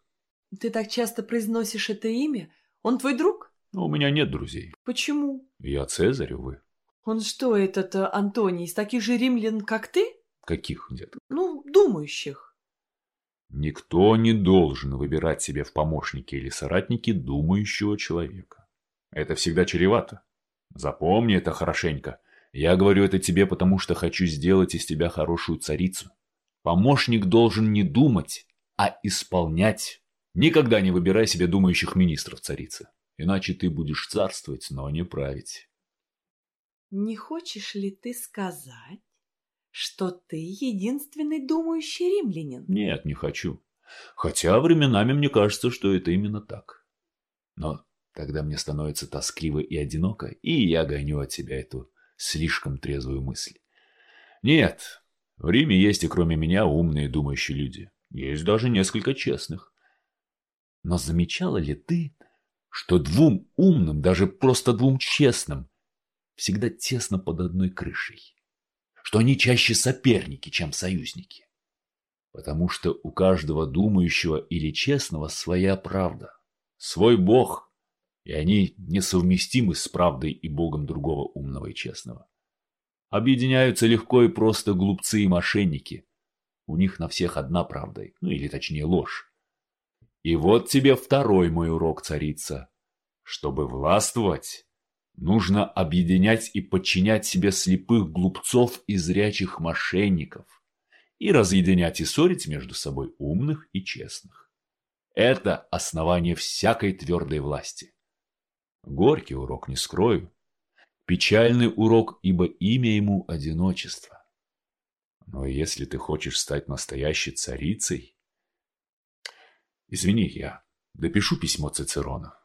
Ты так часто произносишь это имя? Он твой друг? Но у меня нет друзей. Почему? Я Цезарь, увы. Он что, этот э, Антоний, из таких же римлян, как ты? Каких, дед? Ну, думающих. Никто не должен выбирать себе в помощники или соратники думающего человека. Это всегда чревато. Запомни это хорошенько. Я говорю это тебе, потому что хочу сделать из тебя хорошую царицу. Помощник должен не думать, а исполнять. Никогда не выбирай себе думающих министров, царица. Иначе ты будешь царствовать, но не править. Не хочешь ли ты сказать, что ты единственный думающий римлянин? Нет, не хочу. Хотя временами мне кажется, что это именно так. Но тогда мне становится тоскливо и одиноко, и я гоню от себя эту слишком трезвую мысль. Нет, в Риме есть и кроме меня умные думающие люди. Есть даже несколько честных. Но замечала ли ты, что двум умным, даже просто двум честным, всегда тесно под одной крышей? Что они чаще соперники, чем союзники? Потому что у каждого думающего или честного своя правда, свой бог И они несовместимы с правдой и Богом другого умного и честного. Объединяются легко и просто глупцы и мошенники. У них на всех одна правда, ну или точнее ложь. И вот тебе второй мой урок, царица. Чтобы властвовать, нужно объединять и подчинять себе слепых глупцов и зрячих мошенников и разъединять и ссорить между собой умных и честных. Это основание всякой твердой власти. Горький урок не скрою. Печальный урок, ибо имя ему одиночество. Но если ты хочешь стать настоящей царицей... Извини, я допишу письмо Цицерона.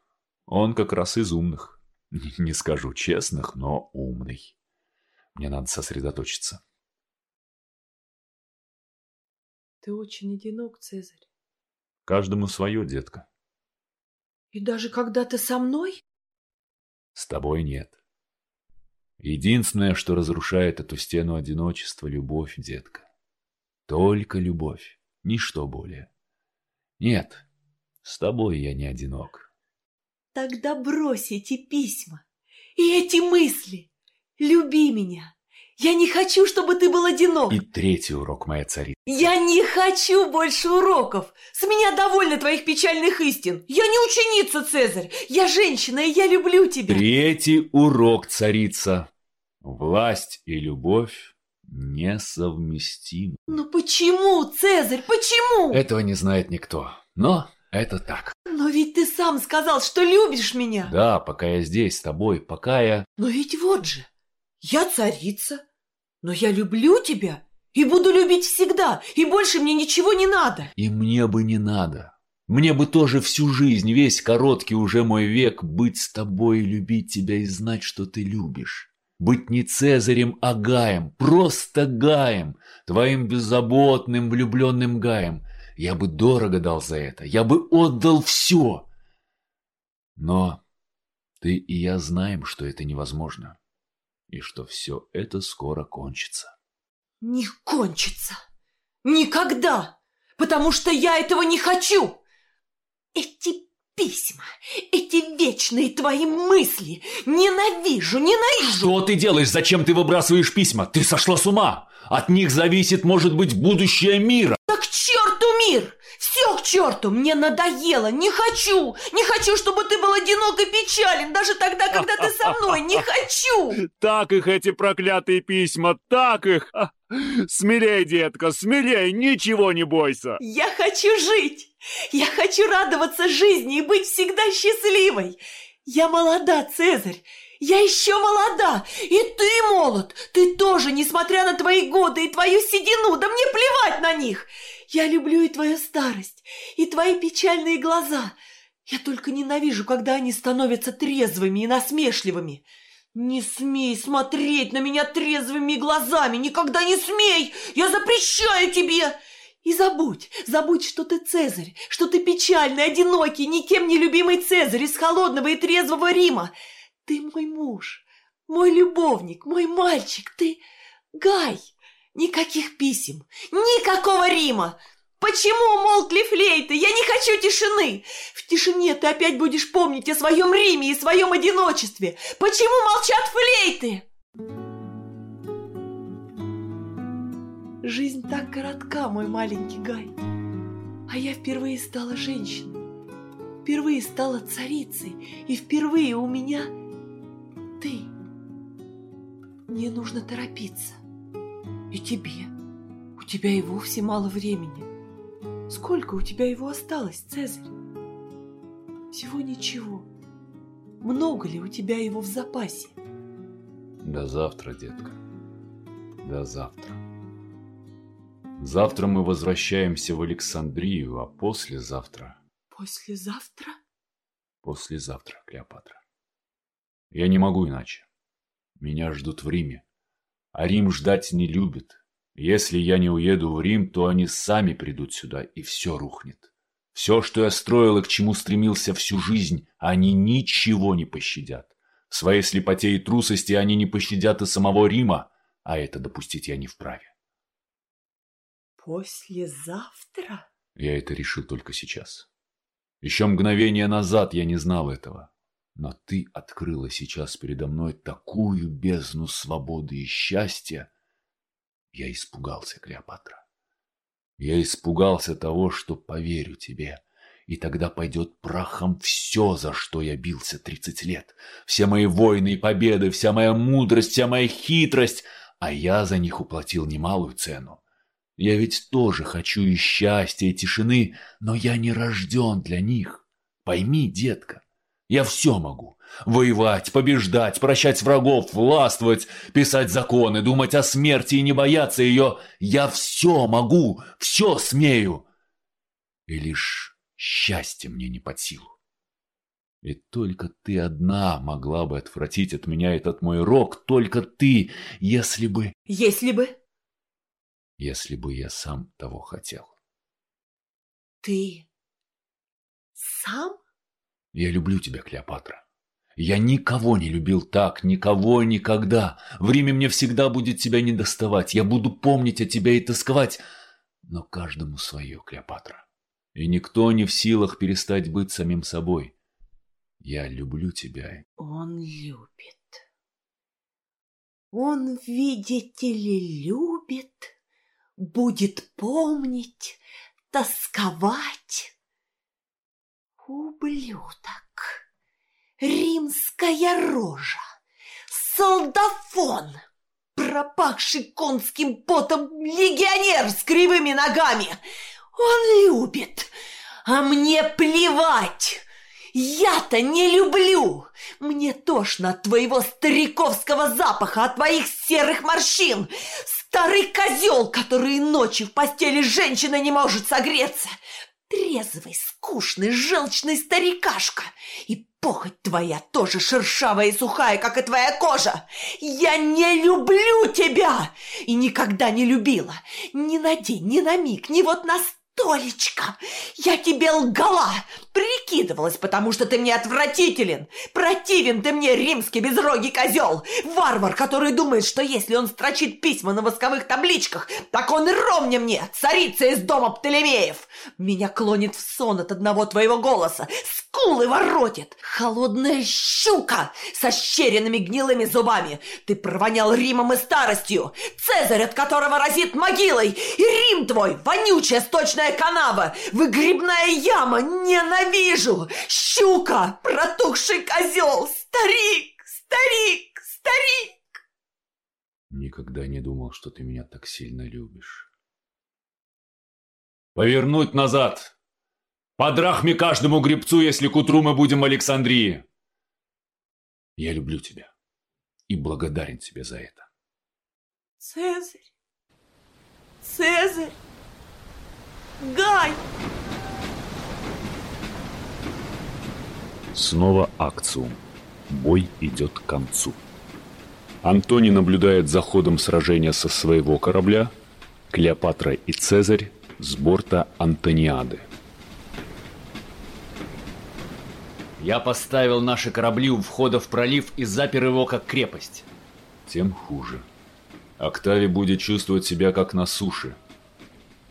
Он как раз из умных. (laughs) Не скажу честных, но умный. Мне надо сосредоточиться. Ты очень одинок, Цезарь. Каждому свое, детка. И даже когда ты со мной? С тобой нет. Единственное, что разрушает эту стену одиночества – любовь, детка. Только любовь, ничто более. Нет, с тобой я не одинок. Тогда брось эти письма и эти мысли. Люби меня. Я не хочу, чтобы ты был одинок. И третий урок, моя царица. Я не хочу больше уроков. С меня довольно твоих печальных истин. Я не ученица, Цезарь. Я женщина, и я люблю тебя. Третий урок, царица. Власть и любовь несовместимы. Ну почему, Цезарь, почему? Этого не знает никто. Но это так. Но ведь ты сам сказал, что любишь меня. Да, пока я здесь с тобой, пока я... Но ведь вот же, я царица, но я люблю тебя и буду любить всегда, и больше мне ничего не надо. И мне бы не надо. Мне бы тоже всю жизнь, весь короткий уже мой век, быть с тобой любить тебя и знать, что ты любишь. Быть не Цезарем, а Гаем, просто Гаем, твоим беззаботным, влюбленным Гаем. Я бы дорого дал за это, я бы отдал все. Но ты и я знаем, что это невозможно и что все это скоро кончится. Не кончится. Никогда. Потому что я этого не хочу. Эти письма, эти вечные твои мысли. Ненавижу, ненавижу. Что ты делаешь? Зачем ты выбрасываешь письма? Ты сошла с ума. От них зависит, может быть, будущее мира. Так к черту мир! Все к черту! Мне надоело! Не хочу! Не хочу, чтобы ты был одинок и печален, даже тогда, когда ты со мной! Не хочу! Так их эти проклятые письма, так их! Смелей, детка, смелей, ничего не бойся! Я хочу жить! Я хочу радоваться жизни и быть всегда счастливой! Я молода, Цезарь! Я еще молода, и ты молод. Ты тоже, несмотря на твои годы и твою седину, да мне плевать на них. Я люблю и твою старость, и твои печальные глаза. Я только ненавижу, когда они становятся трезвыми и насмешливыми. Не смей смотреть на меня трезвыми глазами, никогда не смей! Я запрещаю тебе! И забудь, забудь, что ты Цезарь, что ты печальный, одинокий, никем не любимый Цезарь из холодного и трезвого Рима. Ты мой муж, мой любовник, мой мальчик, ты Гай. Никаких писем, никакого Рима. Почему умолкли флейты? Я не хочу тишины. В тишине ты опять будешь помнить о своем Риме и своем одиночестве. Почему молчат флейты? Жизнь так коротка, мой маленький Гай. А я впервые стала женщиной. Впервые стала царицей. И впервые у меня ты. Мне нужно торопиться. И тебе. У тебя и вовсе мало времени. Сколько у тебя его осталось, Цезарь? Всего ничего. Много ли у тебя его в запасе? До завтра, детка. До завтра. Завтра мы возвращаемся в Александрию, а послезавтра... Послезавтра? Послезавтра, Клеопатра. Я не могу иначе. Меня ждут в Риме. А Рим ждать не любит. Если я не уеду в Рим, то они сами придут сюда, и все рухнет. Все, что я строил и к чему стремился всю жизнь, они ничего не пощадят. В своей слепоте и трусости они не пощадят и самого Рима, а это допустить я не вправе. Послезавтра? Я это решил только сейчас. Еще мгновение назад я не знал этого. Но ты открыла сейчас передо мной такую бездну свободы и счастья. Я испугался, Клеопатра. Я испугался того, что поверю тебе, и тогда пойдет прахом все, за что я бился тридцать лет. Все мои войны и победы, вся моя мудрость, вся моя хитрость, а я за них уплатил немалую цену. Я ведь тоже хочу и счастья, и тишины, но я не рожден для них. Пойми, детка, я все могу. Воевать, побеждать, прощать врагов, властвовать, писать законы, думать о смерти и не бояться ее. Я все могу, все смею. И лишь счастье мне не под силу. И только ты одна могла бы отвратить от меня этот мой рок, только ты, если бы... Если бы... Если бы я сам того хотел. Ты... сам? Я люблю тебя, Клеопатра. Я никого не любил так, никого никогда. Время мне всегда будет тебя не доставать. Я буду помнить о тебе и тосковать. Но каждому свое, Клеопатра. И никто не в силах перестать быть самим собой. Я люблю тебя. Он любит. Он, видите ли, любит, будет помнить, тосковать. Ублюдок, римская рожа, солдафон, пропахший конским потом легионер с кривыми ногами. Он любит, а мне плевать. Я-то не люблю! Мне тошно от твоего стариковского запаха, от твоих серых морщин! Старый козел, который ночью в постели женщина не может согреться! Трезвый, скучный, желчный старикашка! И похоть твоя тоже шершавая и сухая, как и твоя кожа! Я не люблю тебя! И никогда не любила! Ни на день, ни на миг, ни вот на Толечка, я тебе лгала, прикидывалась, потому что ты мне отвратителен. Противен ты мне, римский безрогий козел, варвар, который думает, что если он строчит письма на восковых табличках, так он и ровня мне, царица из дома Птолемеев. Меня клонит в сон от одного твоего голоса, скулы воротит. Холодная щука со щеренными гнилыми зубами. Ты провонял Римом и старостью, Цезарь, от которого разит могилой, и Рим твой, вонючая сточная канава, выгребная яма, ненавижу! Щука, протухший козел, старик, старик, старик! Никогда не думал, что ты меня так сильно любишь. Повернуть назад! По драхме каждому гребцу, если к утру мы будем в Александрии. Я люблю тебя и благодарен тебе за это. Цезарь! Цезарь! Гай! Снова акциум. Бой идет к концу. Антоний наблюдает за ходом сражения со своего корабля, Клеопатра и Цезарь с борта Антониады. Я поставил наши корабли у входа в пролив и запер его как крепость. Тем хуже. Октавий будет чувствовать себя как на суше.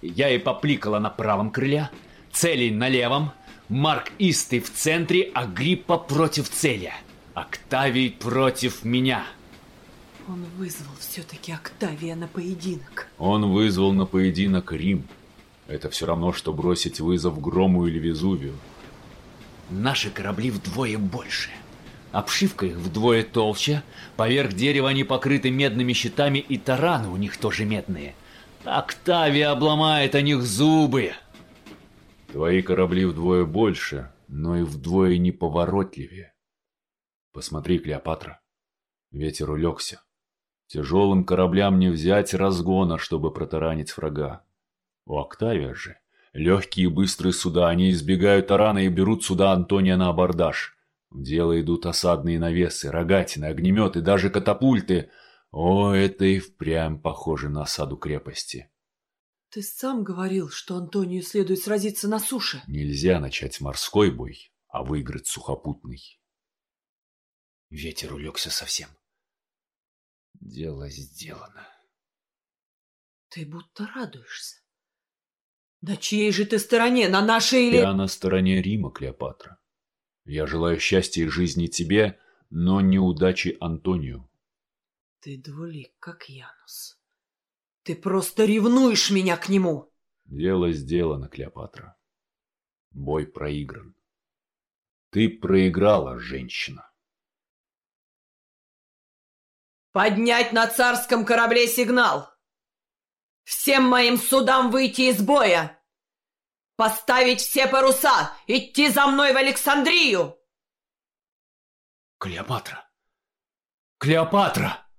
Я и попликала на правом крыле, Целей на левом, Марк Истый в центре, а Гриппа против Целия. Октавий против меня. Он вызвал все-таки Октавия на поединок. Он вызвал на поединок Рим. Это все равно, что бросить вызов Грому или Везувию. Наши корабли вдвое больше. Обшивка их вдвое толще, поверх дерева они покрыты медными щитами и тараны у них тоже медные. Октавия обломает о них зубы. Твои корабли вдвое больше, но и вдвое неповоротливее. Посмотри, Клеопатра. Ветер улегся. Тяжелым кораблям не взять разгона, чтобы протаранить врага. У Октавия же Легкие и быстрые суда, они избегают тарана и берут суда Антония на абордаж. В дело идут осадные навесы, рогатины, огнеметы, даже катапульты. О, это и впрямь похоже на осаду крепости. Ты сам говорил, что Антонию следует сразиться на суше. Нельзя начать морской бой, а выиграть сухопутный. Ветер улегся совсем. Дело сделано. Ты будто радуешься. На чьей же ты стороне? На нашей или... Я на стороне Рима, Клеопатра. Я желаю счастья и жизни тебе, но неудачи Антонию. Ты двулик, как Янус. Ты просто ревнуешь меня к нему. Дело сделано, Клеопатра. Бой проигран. Ты проиграла, женщина. Поднять на царском корабле сигнал. Всем моим судам выйти из боя. Поставить все паруса, идти за мной в Александрию. Клеопатра! Клеопатра!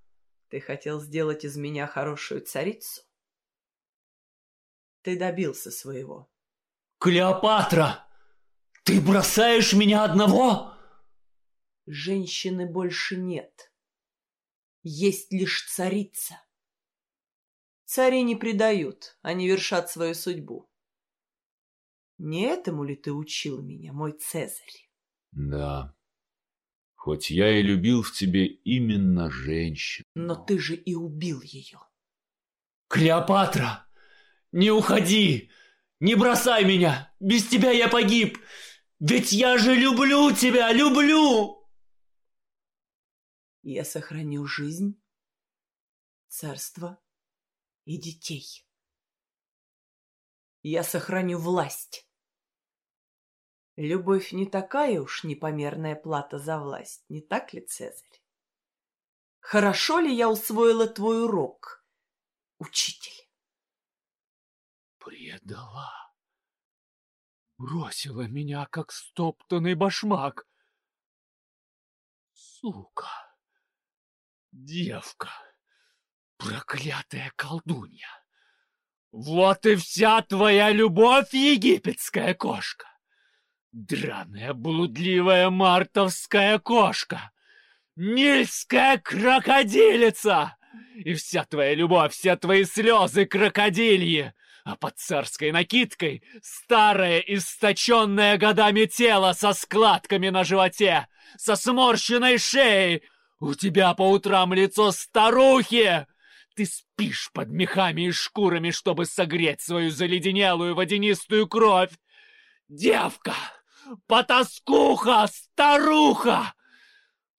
Ты хотел сделать из меня хорошую царицу? Ты добился своего. Клеопатра! Ты бросаешь меня одного? Женщины больше нет. Есть лишь царица. Цари не предают, они вершат свою судьбу. Не этому ли ты учил меня, мой Цезарь? Да. Хоть я и любил в тебе именно женщину. Но ты же и убил ее. Клеопатра! Не уходи! Не бросай меня! Без тебя я погиб! Ведь я же люблю тебя, люблю! Я сохраню жизнь, царство и детей. Я сохраню власть. Любовь не такая уж непомерная плата за власть, не так ли, Цезарь? Хорошо ли я усвоила твой урок, учитель? Предала. Бросила меня, как стоптанный башмак. Сука. Девка. Проклятая колдунья. Вот и вся твоя любовь, египетская кошка. Драная, блудливая мартовская кошка! Нильская крокодилица! И вся твоя любовь, все твои слезы крокодильи! А под царской накидкой старое, источенное годами тело со складками на животе, со сморщенной шеей. У тебя по утрам лицо старухи! Ты спишь под мехами и шкурами, чтобы согреть свою заледенелую водянистую кровь. Девка! Потаскуха! Старуха!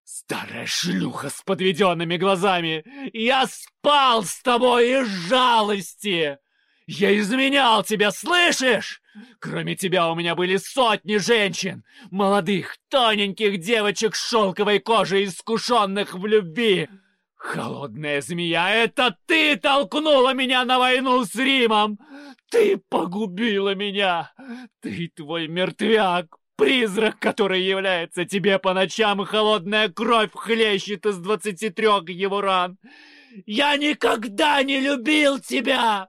Старая шлюха с подведенными глазами! Я спал с тобой из жалости! Я изменял тебя, слышишь? Кроме тебя у меня были сотни женщин, молодых, тоненьких девочек шелковой кожей, искушенных в любви. Холодная змея, это ты толкнула меня на войну с Римом! Ты погубила меня! Ты твой мертвяк, призрак, который является тебе по ночам, и холодная кровь хлещет из двадцати трех его ран! Я никогда не любил тебя!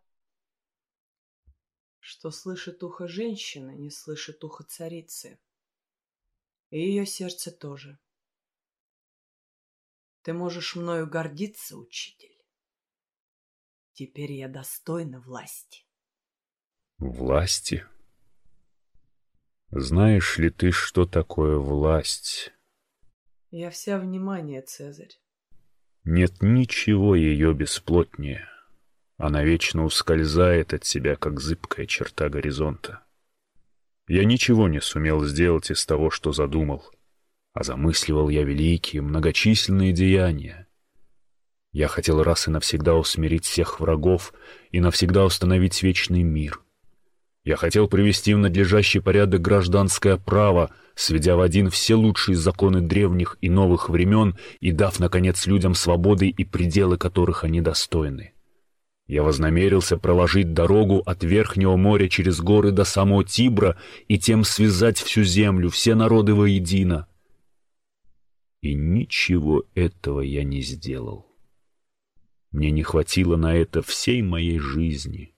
Что слышит ухо женщины, не слышит ухо царицы. И ее сердце тоже. Ты можешь мною гордиться, учитель. Теперь я достойна власти. Власти? Знаешь ли ты, что такое власть? Я вся внимание, Цезарь. Нет ничего ее бесплотнее. Она вечно ускользает от себя, как зыбкая черта горизонта. Я ничего не сумел сделать из того, что задумал, а замысливал я великие, многочисленные деяния. Я хотел раз и навсегда усмирить всех врагов и навсегда установить вечный мир. Я хотел привести в надлежащий порядок гражданское право, сведя в один все лучшие законы древних и новых времен и дав, наконец, людям свободы и пределы которых они достойны. Я вознамерился проложить дорогу от Верхнего моря через горы до самого Тибра и тем связать всю землю, все народы воедино. И ничего этого я не сделал. Мне не хватило на это всей моей жизни.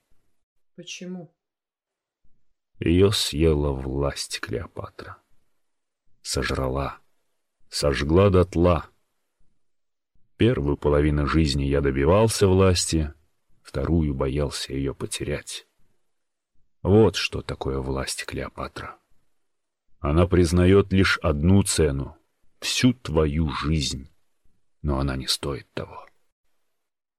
Почему? Ее съела власть Клеопатра. Сожрала, сожгла дотла. Первую половину жизни я добивался власти — вторую боялся ее потерять. Вот что такое власть Клеопатра. Она признает лишь одну цену — всю твою жизнь, но она не стоит того.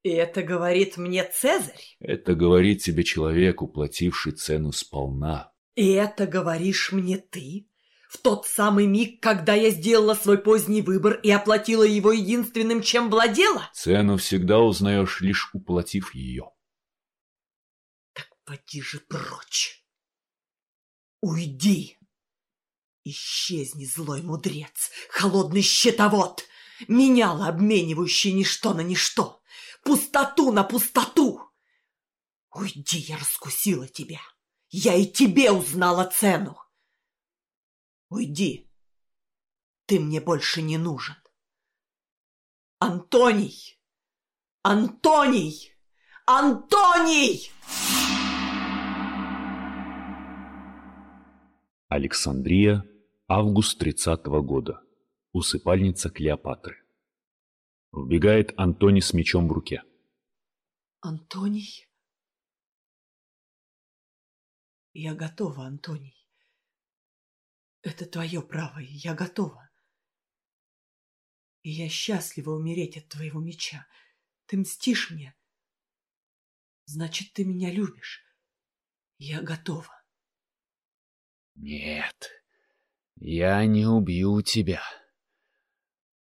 И это говорит мне Цезарь? Это говорит тебе человек, уплативший цену сполна. И это говоришь мне ты, В тот самый миг, когда я сделала свой поздний выбор и оплатила его единственным, чем владела? Цену всегда узнаешь, лишь уплатив ее. Так поди же прочь. Уйди. Исчезни, злой мудрец, холодный щитовод, меняла обменивающий ничто на ничто, пустоту на пустоту. Уйди, я раскусила тебя. Я и тебе узнала цену. Уйди. Ты мне больше не нужен. Антоний! Антоний! Антоний! Александрия, август 30 -го года. Усыпальница Клеопатры. Вбегает Антоний с мечом в руке. Антоний? Я готова, Антоний. Это твое право, и я готова. И я счастлива умереть от твоего меча. Ты мстишь мне. Значит, ты меня любишь. Я готова. Нет, я не убью тебя.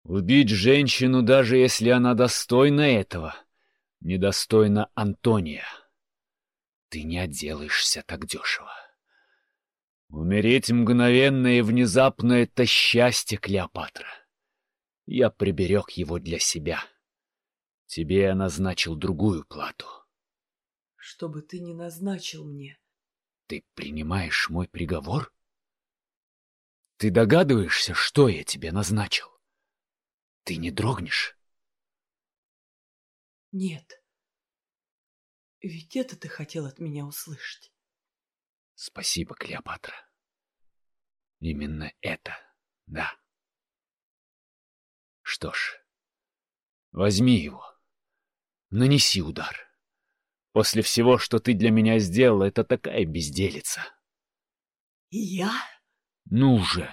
Убить женщину, даже если она достойна этого, недостойна Антония. Ты не отделаешься так дешево. Умереть мгновенно и внезапно — это счастье, Клеопатра. Я приберег его для себя. Тебе я назначил другую плату. Что бы ты ни назначил мне. Ты принимаешь мой приговор? Ты догадываешься, что я тебе назначил? Ты не дрогнешь? Нет. Ведь это ты хотел от меня услышать. Спасибо, Клеопатра. Именно это, да. Что ж, возьми его. Нанеси удар. После всего, что ты для меня сделала, это такая безделица. Я? Ну же,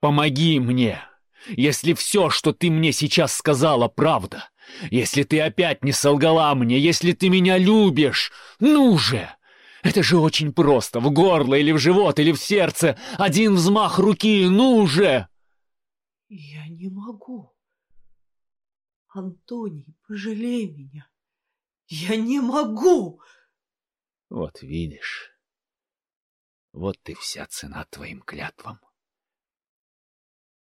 помоги мне. Если все, что ты мне сейчас сказала, правда, если ты опять не солгала мне, если ты меня любишь, ну же! Это же очень просто, в горло или в живот, или в сердце, один взмах руки, ну же! Я не могу. Антоний, пожалей меня. Я не могу! Вот видишь, вот и вся цена твоим клятвам.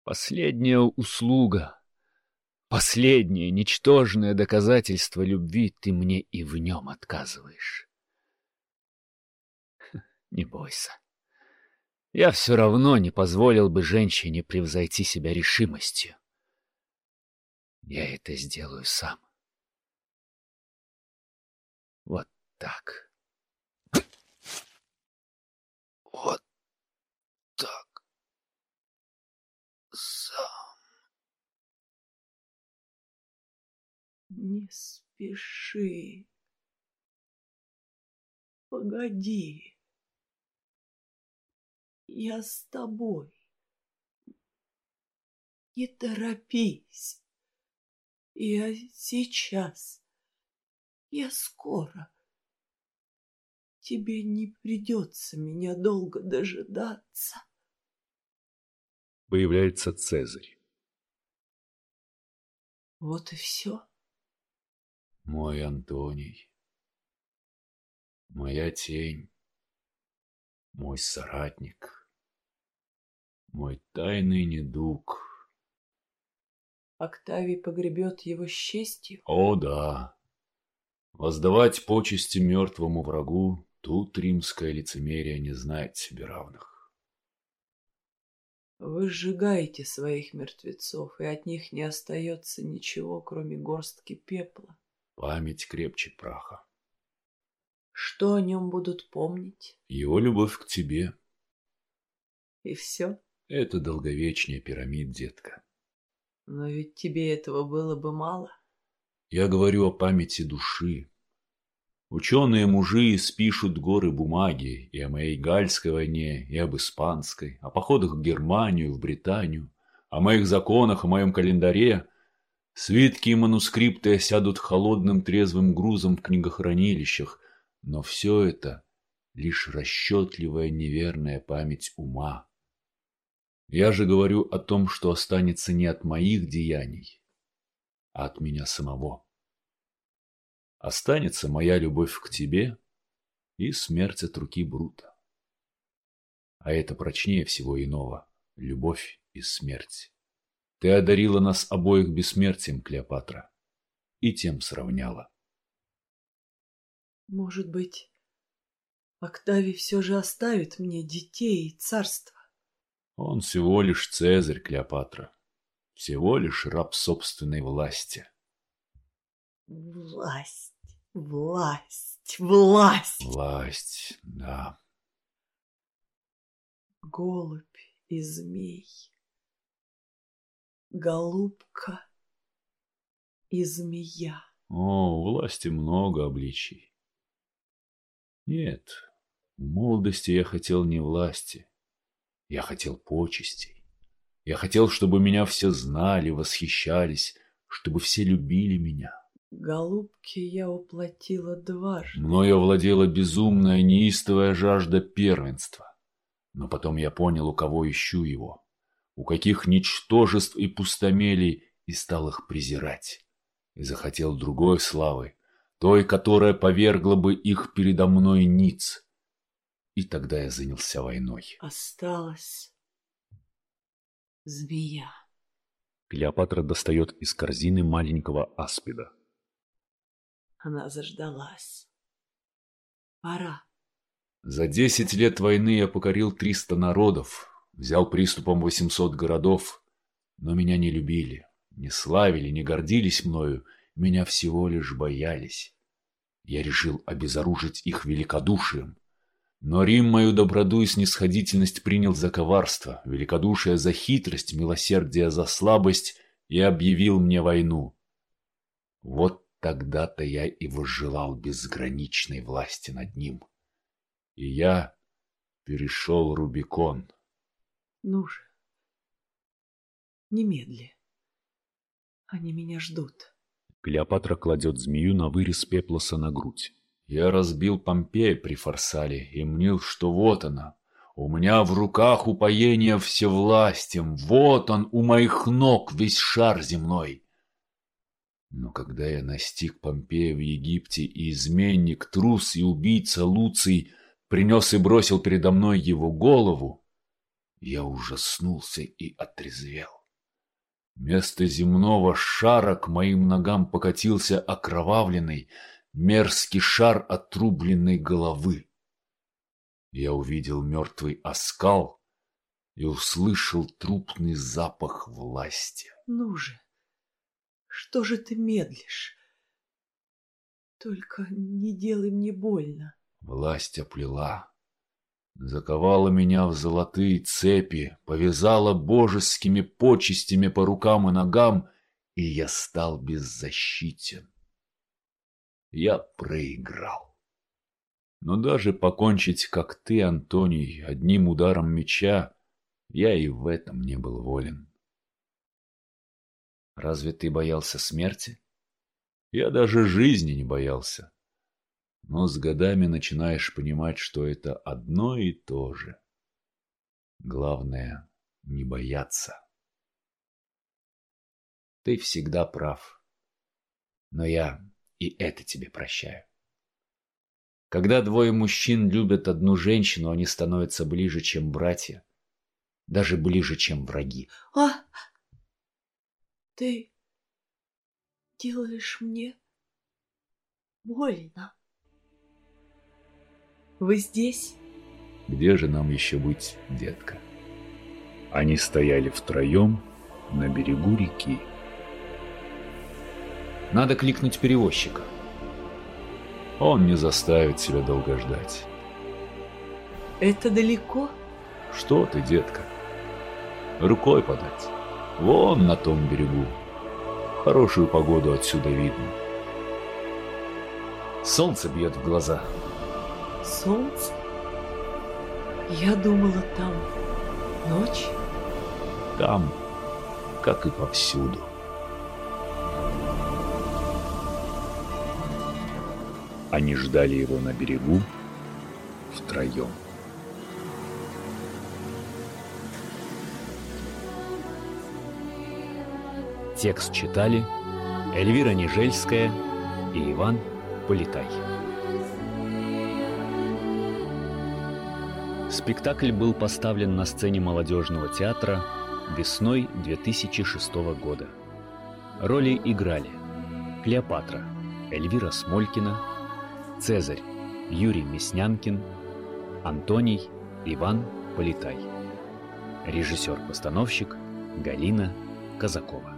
Последняя услуга, последнее ничтожное доказательство любви ты мне и в нем отказываешь. Не бойся. Я все равно не позволил бы женщине превзойти себя решимостью. Я это сделаю сам. Вот так. Вот так. Сам. Не спеши. Погоди. Я с тобой. Не торопись. Я сейчас. Я скоро. Тебе не придется меня долго дожидаться. Появляется Цезарь. Вот и все. Мой Антоний, моя тень, мой соратник, мой тайный недуг. Октавий погребет его с честью? О, да. Воздавать почести мертвому врагу Тут римское лицемерие не знает себе равных. Вы сжигаете своих мертвецов, и от них не остается ничего, кроме горстки пепла. Память крепче праха. Что о нем будут помнить? Его любовь к тебе. И все? Это долговечнее пирамид, детка. Но ведь тебе этого было бы мало. Я говорю о памяти души, Ученые мужи спишут горы бумаги и о моей гальской войне, и об испанской, о походах в Германию, в Британию, о моих законах, о моем календаре. Свитки и манускрипты осядут холодным трезвым грузом в книгохранилищах, но все это лишь расчетливая неверная память ума. Я же говорю о том, что останется не от моих деяний, а от меня самого. Останется моя любовь к тебе и смерть от руки Брута. А это прочнее всего иного — любовь и смерть. Ты одарила нас обоих бессмертием, Клеопатра, и тем сравняла. Может быть, Октавий все же оставит мне детей и царство? Он всего лишь Цезарь, Клеопатра. Всего лишь раб собственной власти. Власть, власть, власть. Власть, да. Голубь и змей. Голубка и змея. О, власти много обличий. Нет, в молодости я хотел не власти, я хотел почестей. Я хотел, чтобы меня все знали, восхищались, чтобы все любили меня. Голубки я уплатила дважды. Мною овладела безумная, неистовая жажда первенства. Но потом я понял, у кого ищу его, у каких ничтожеств и пустомелий, и стал их презирать. И захотел другой славы, той, которая повергла бы их передо мной ниц. И тогда я занялся войной. Осталась змея. Клеопатра достает из корзины маленького аспида. Она заждалась. Пора. За десять лет войны я покорил триста народов, взял приступом восемьсот городов, но меня не любили, не славили, не гордились мною, меня всего лишь боялись. Я решил обезоружить их великодушием, но Рим мою доброду и снисходительность принял за коварство, великодушие за хитрость, милосердие за слабость и объявил мне войну. Вот тогда-то я и возжелал безграничной власти над ним. И я перешел Рубикон. Ну же, немедли. Они меня ждут. Клеопатра кладет змею на вырез пеплоса на грудь. Я разбил Помпея при Фарсале и мнил, что вот она. У меня в руках упоение всевластием, вот он у моих ног весь шар земной. Но когда я настиг Помпея в Египте, и изменник, трус и убийца Луций принес и бросил передо мной его голову, я ужаснулся и отрезвел. Вместо земного шара к моим ногам покатился окровавленный, мерзкий шар отрубленной головы. Я увидел мертвый оскал и услышал трупный запах власти. Ну же, что же ты медлишь? Только не делай мне больно. Власть оплела, заковала меня в золотые цепи, повязала божескими почестями по рукам и ногам, и я стал беззащитен я проиграл. Но даже покончить, как ты, Антоний, одним ударом меча, я и в этом не был волен. Разве ты боялся смерти? Я даже жизни не боялся. Но с годами начинаешь понимать, что это одно и то же. Главное — не бояться. Ты всегда прав. Но я и это тебе прощаю. Когда двое мужчин любят одну женщину, они становятся ближе, чем братья, даже ближе, чем враги. А, ты делаешь мне больно. Вы здесь? Где же нам еще быть, детка? Они стояли втроем на берегу реки. Надо кликнуть перевозчика. Он не заставит себя долго ждать. Это далеко? Что ты, детка? Рукой подать. Вон на том берегу. Хорошую погоду отсюда видно. Солнце бьет в глаза. Солнце? Я думала, там ночь. Там, как и повсюду. Они ждали его на берегу втроем. Текст читали Эльвира Нежельская и Иван Полетай. Спектакль был поставлен на сцене молодежного театра весной 2006 года. Роли играли Клеопатра Эльвира Смолькина, Цезарь Юрий Мяснянкин, Антоний Иван Полетай. Режиссер-постановщик Галина Казакова.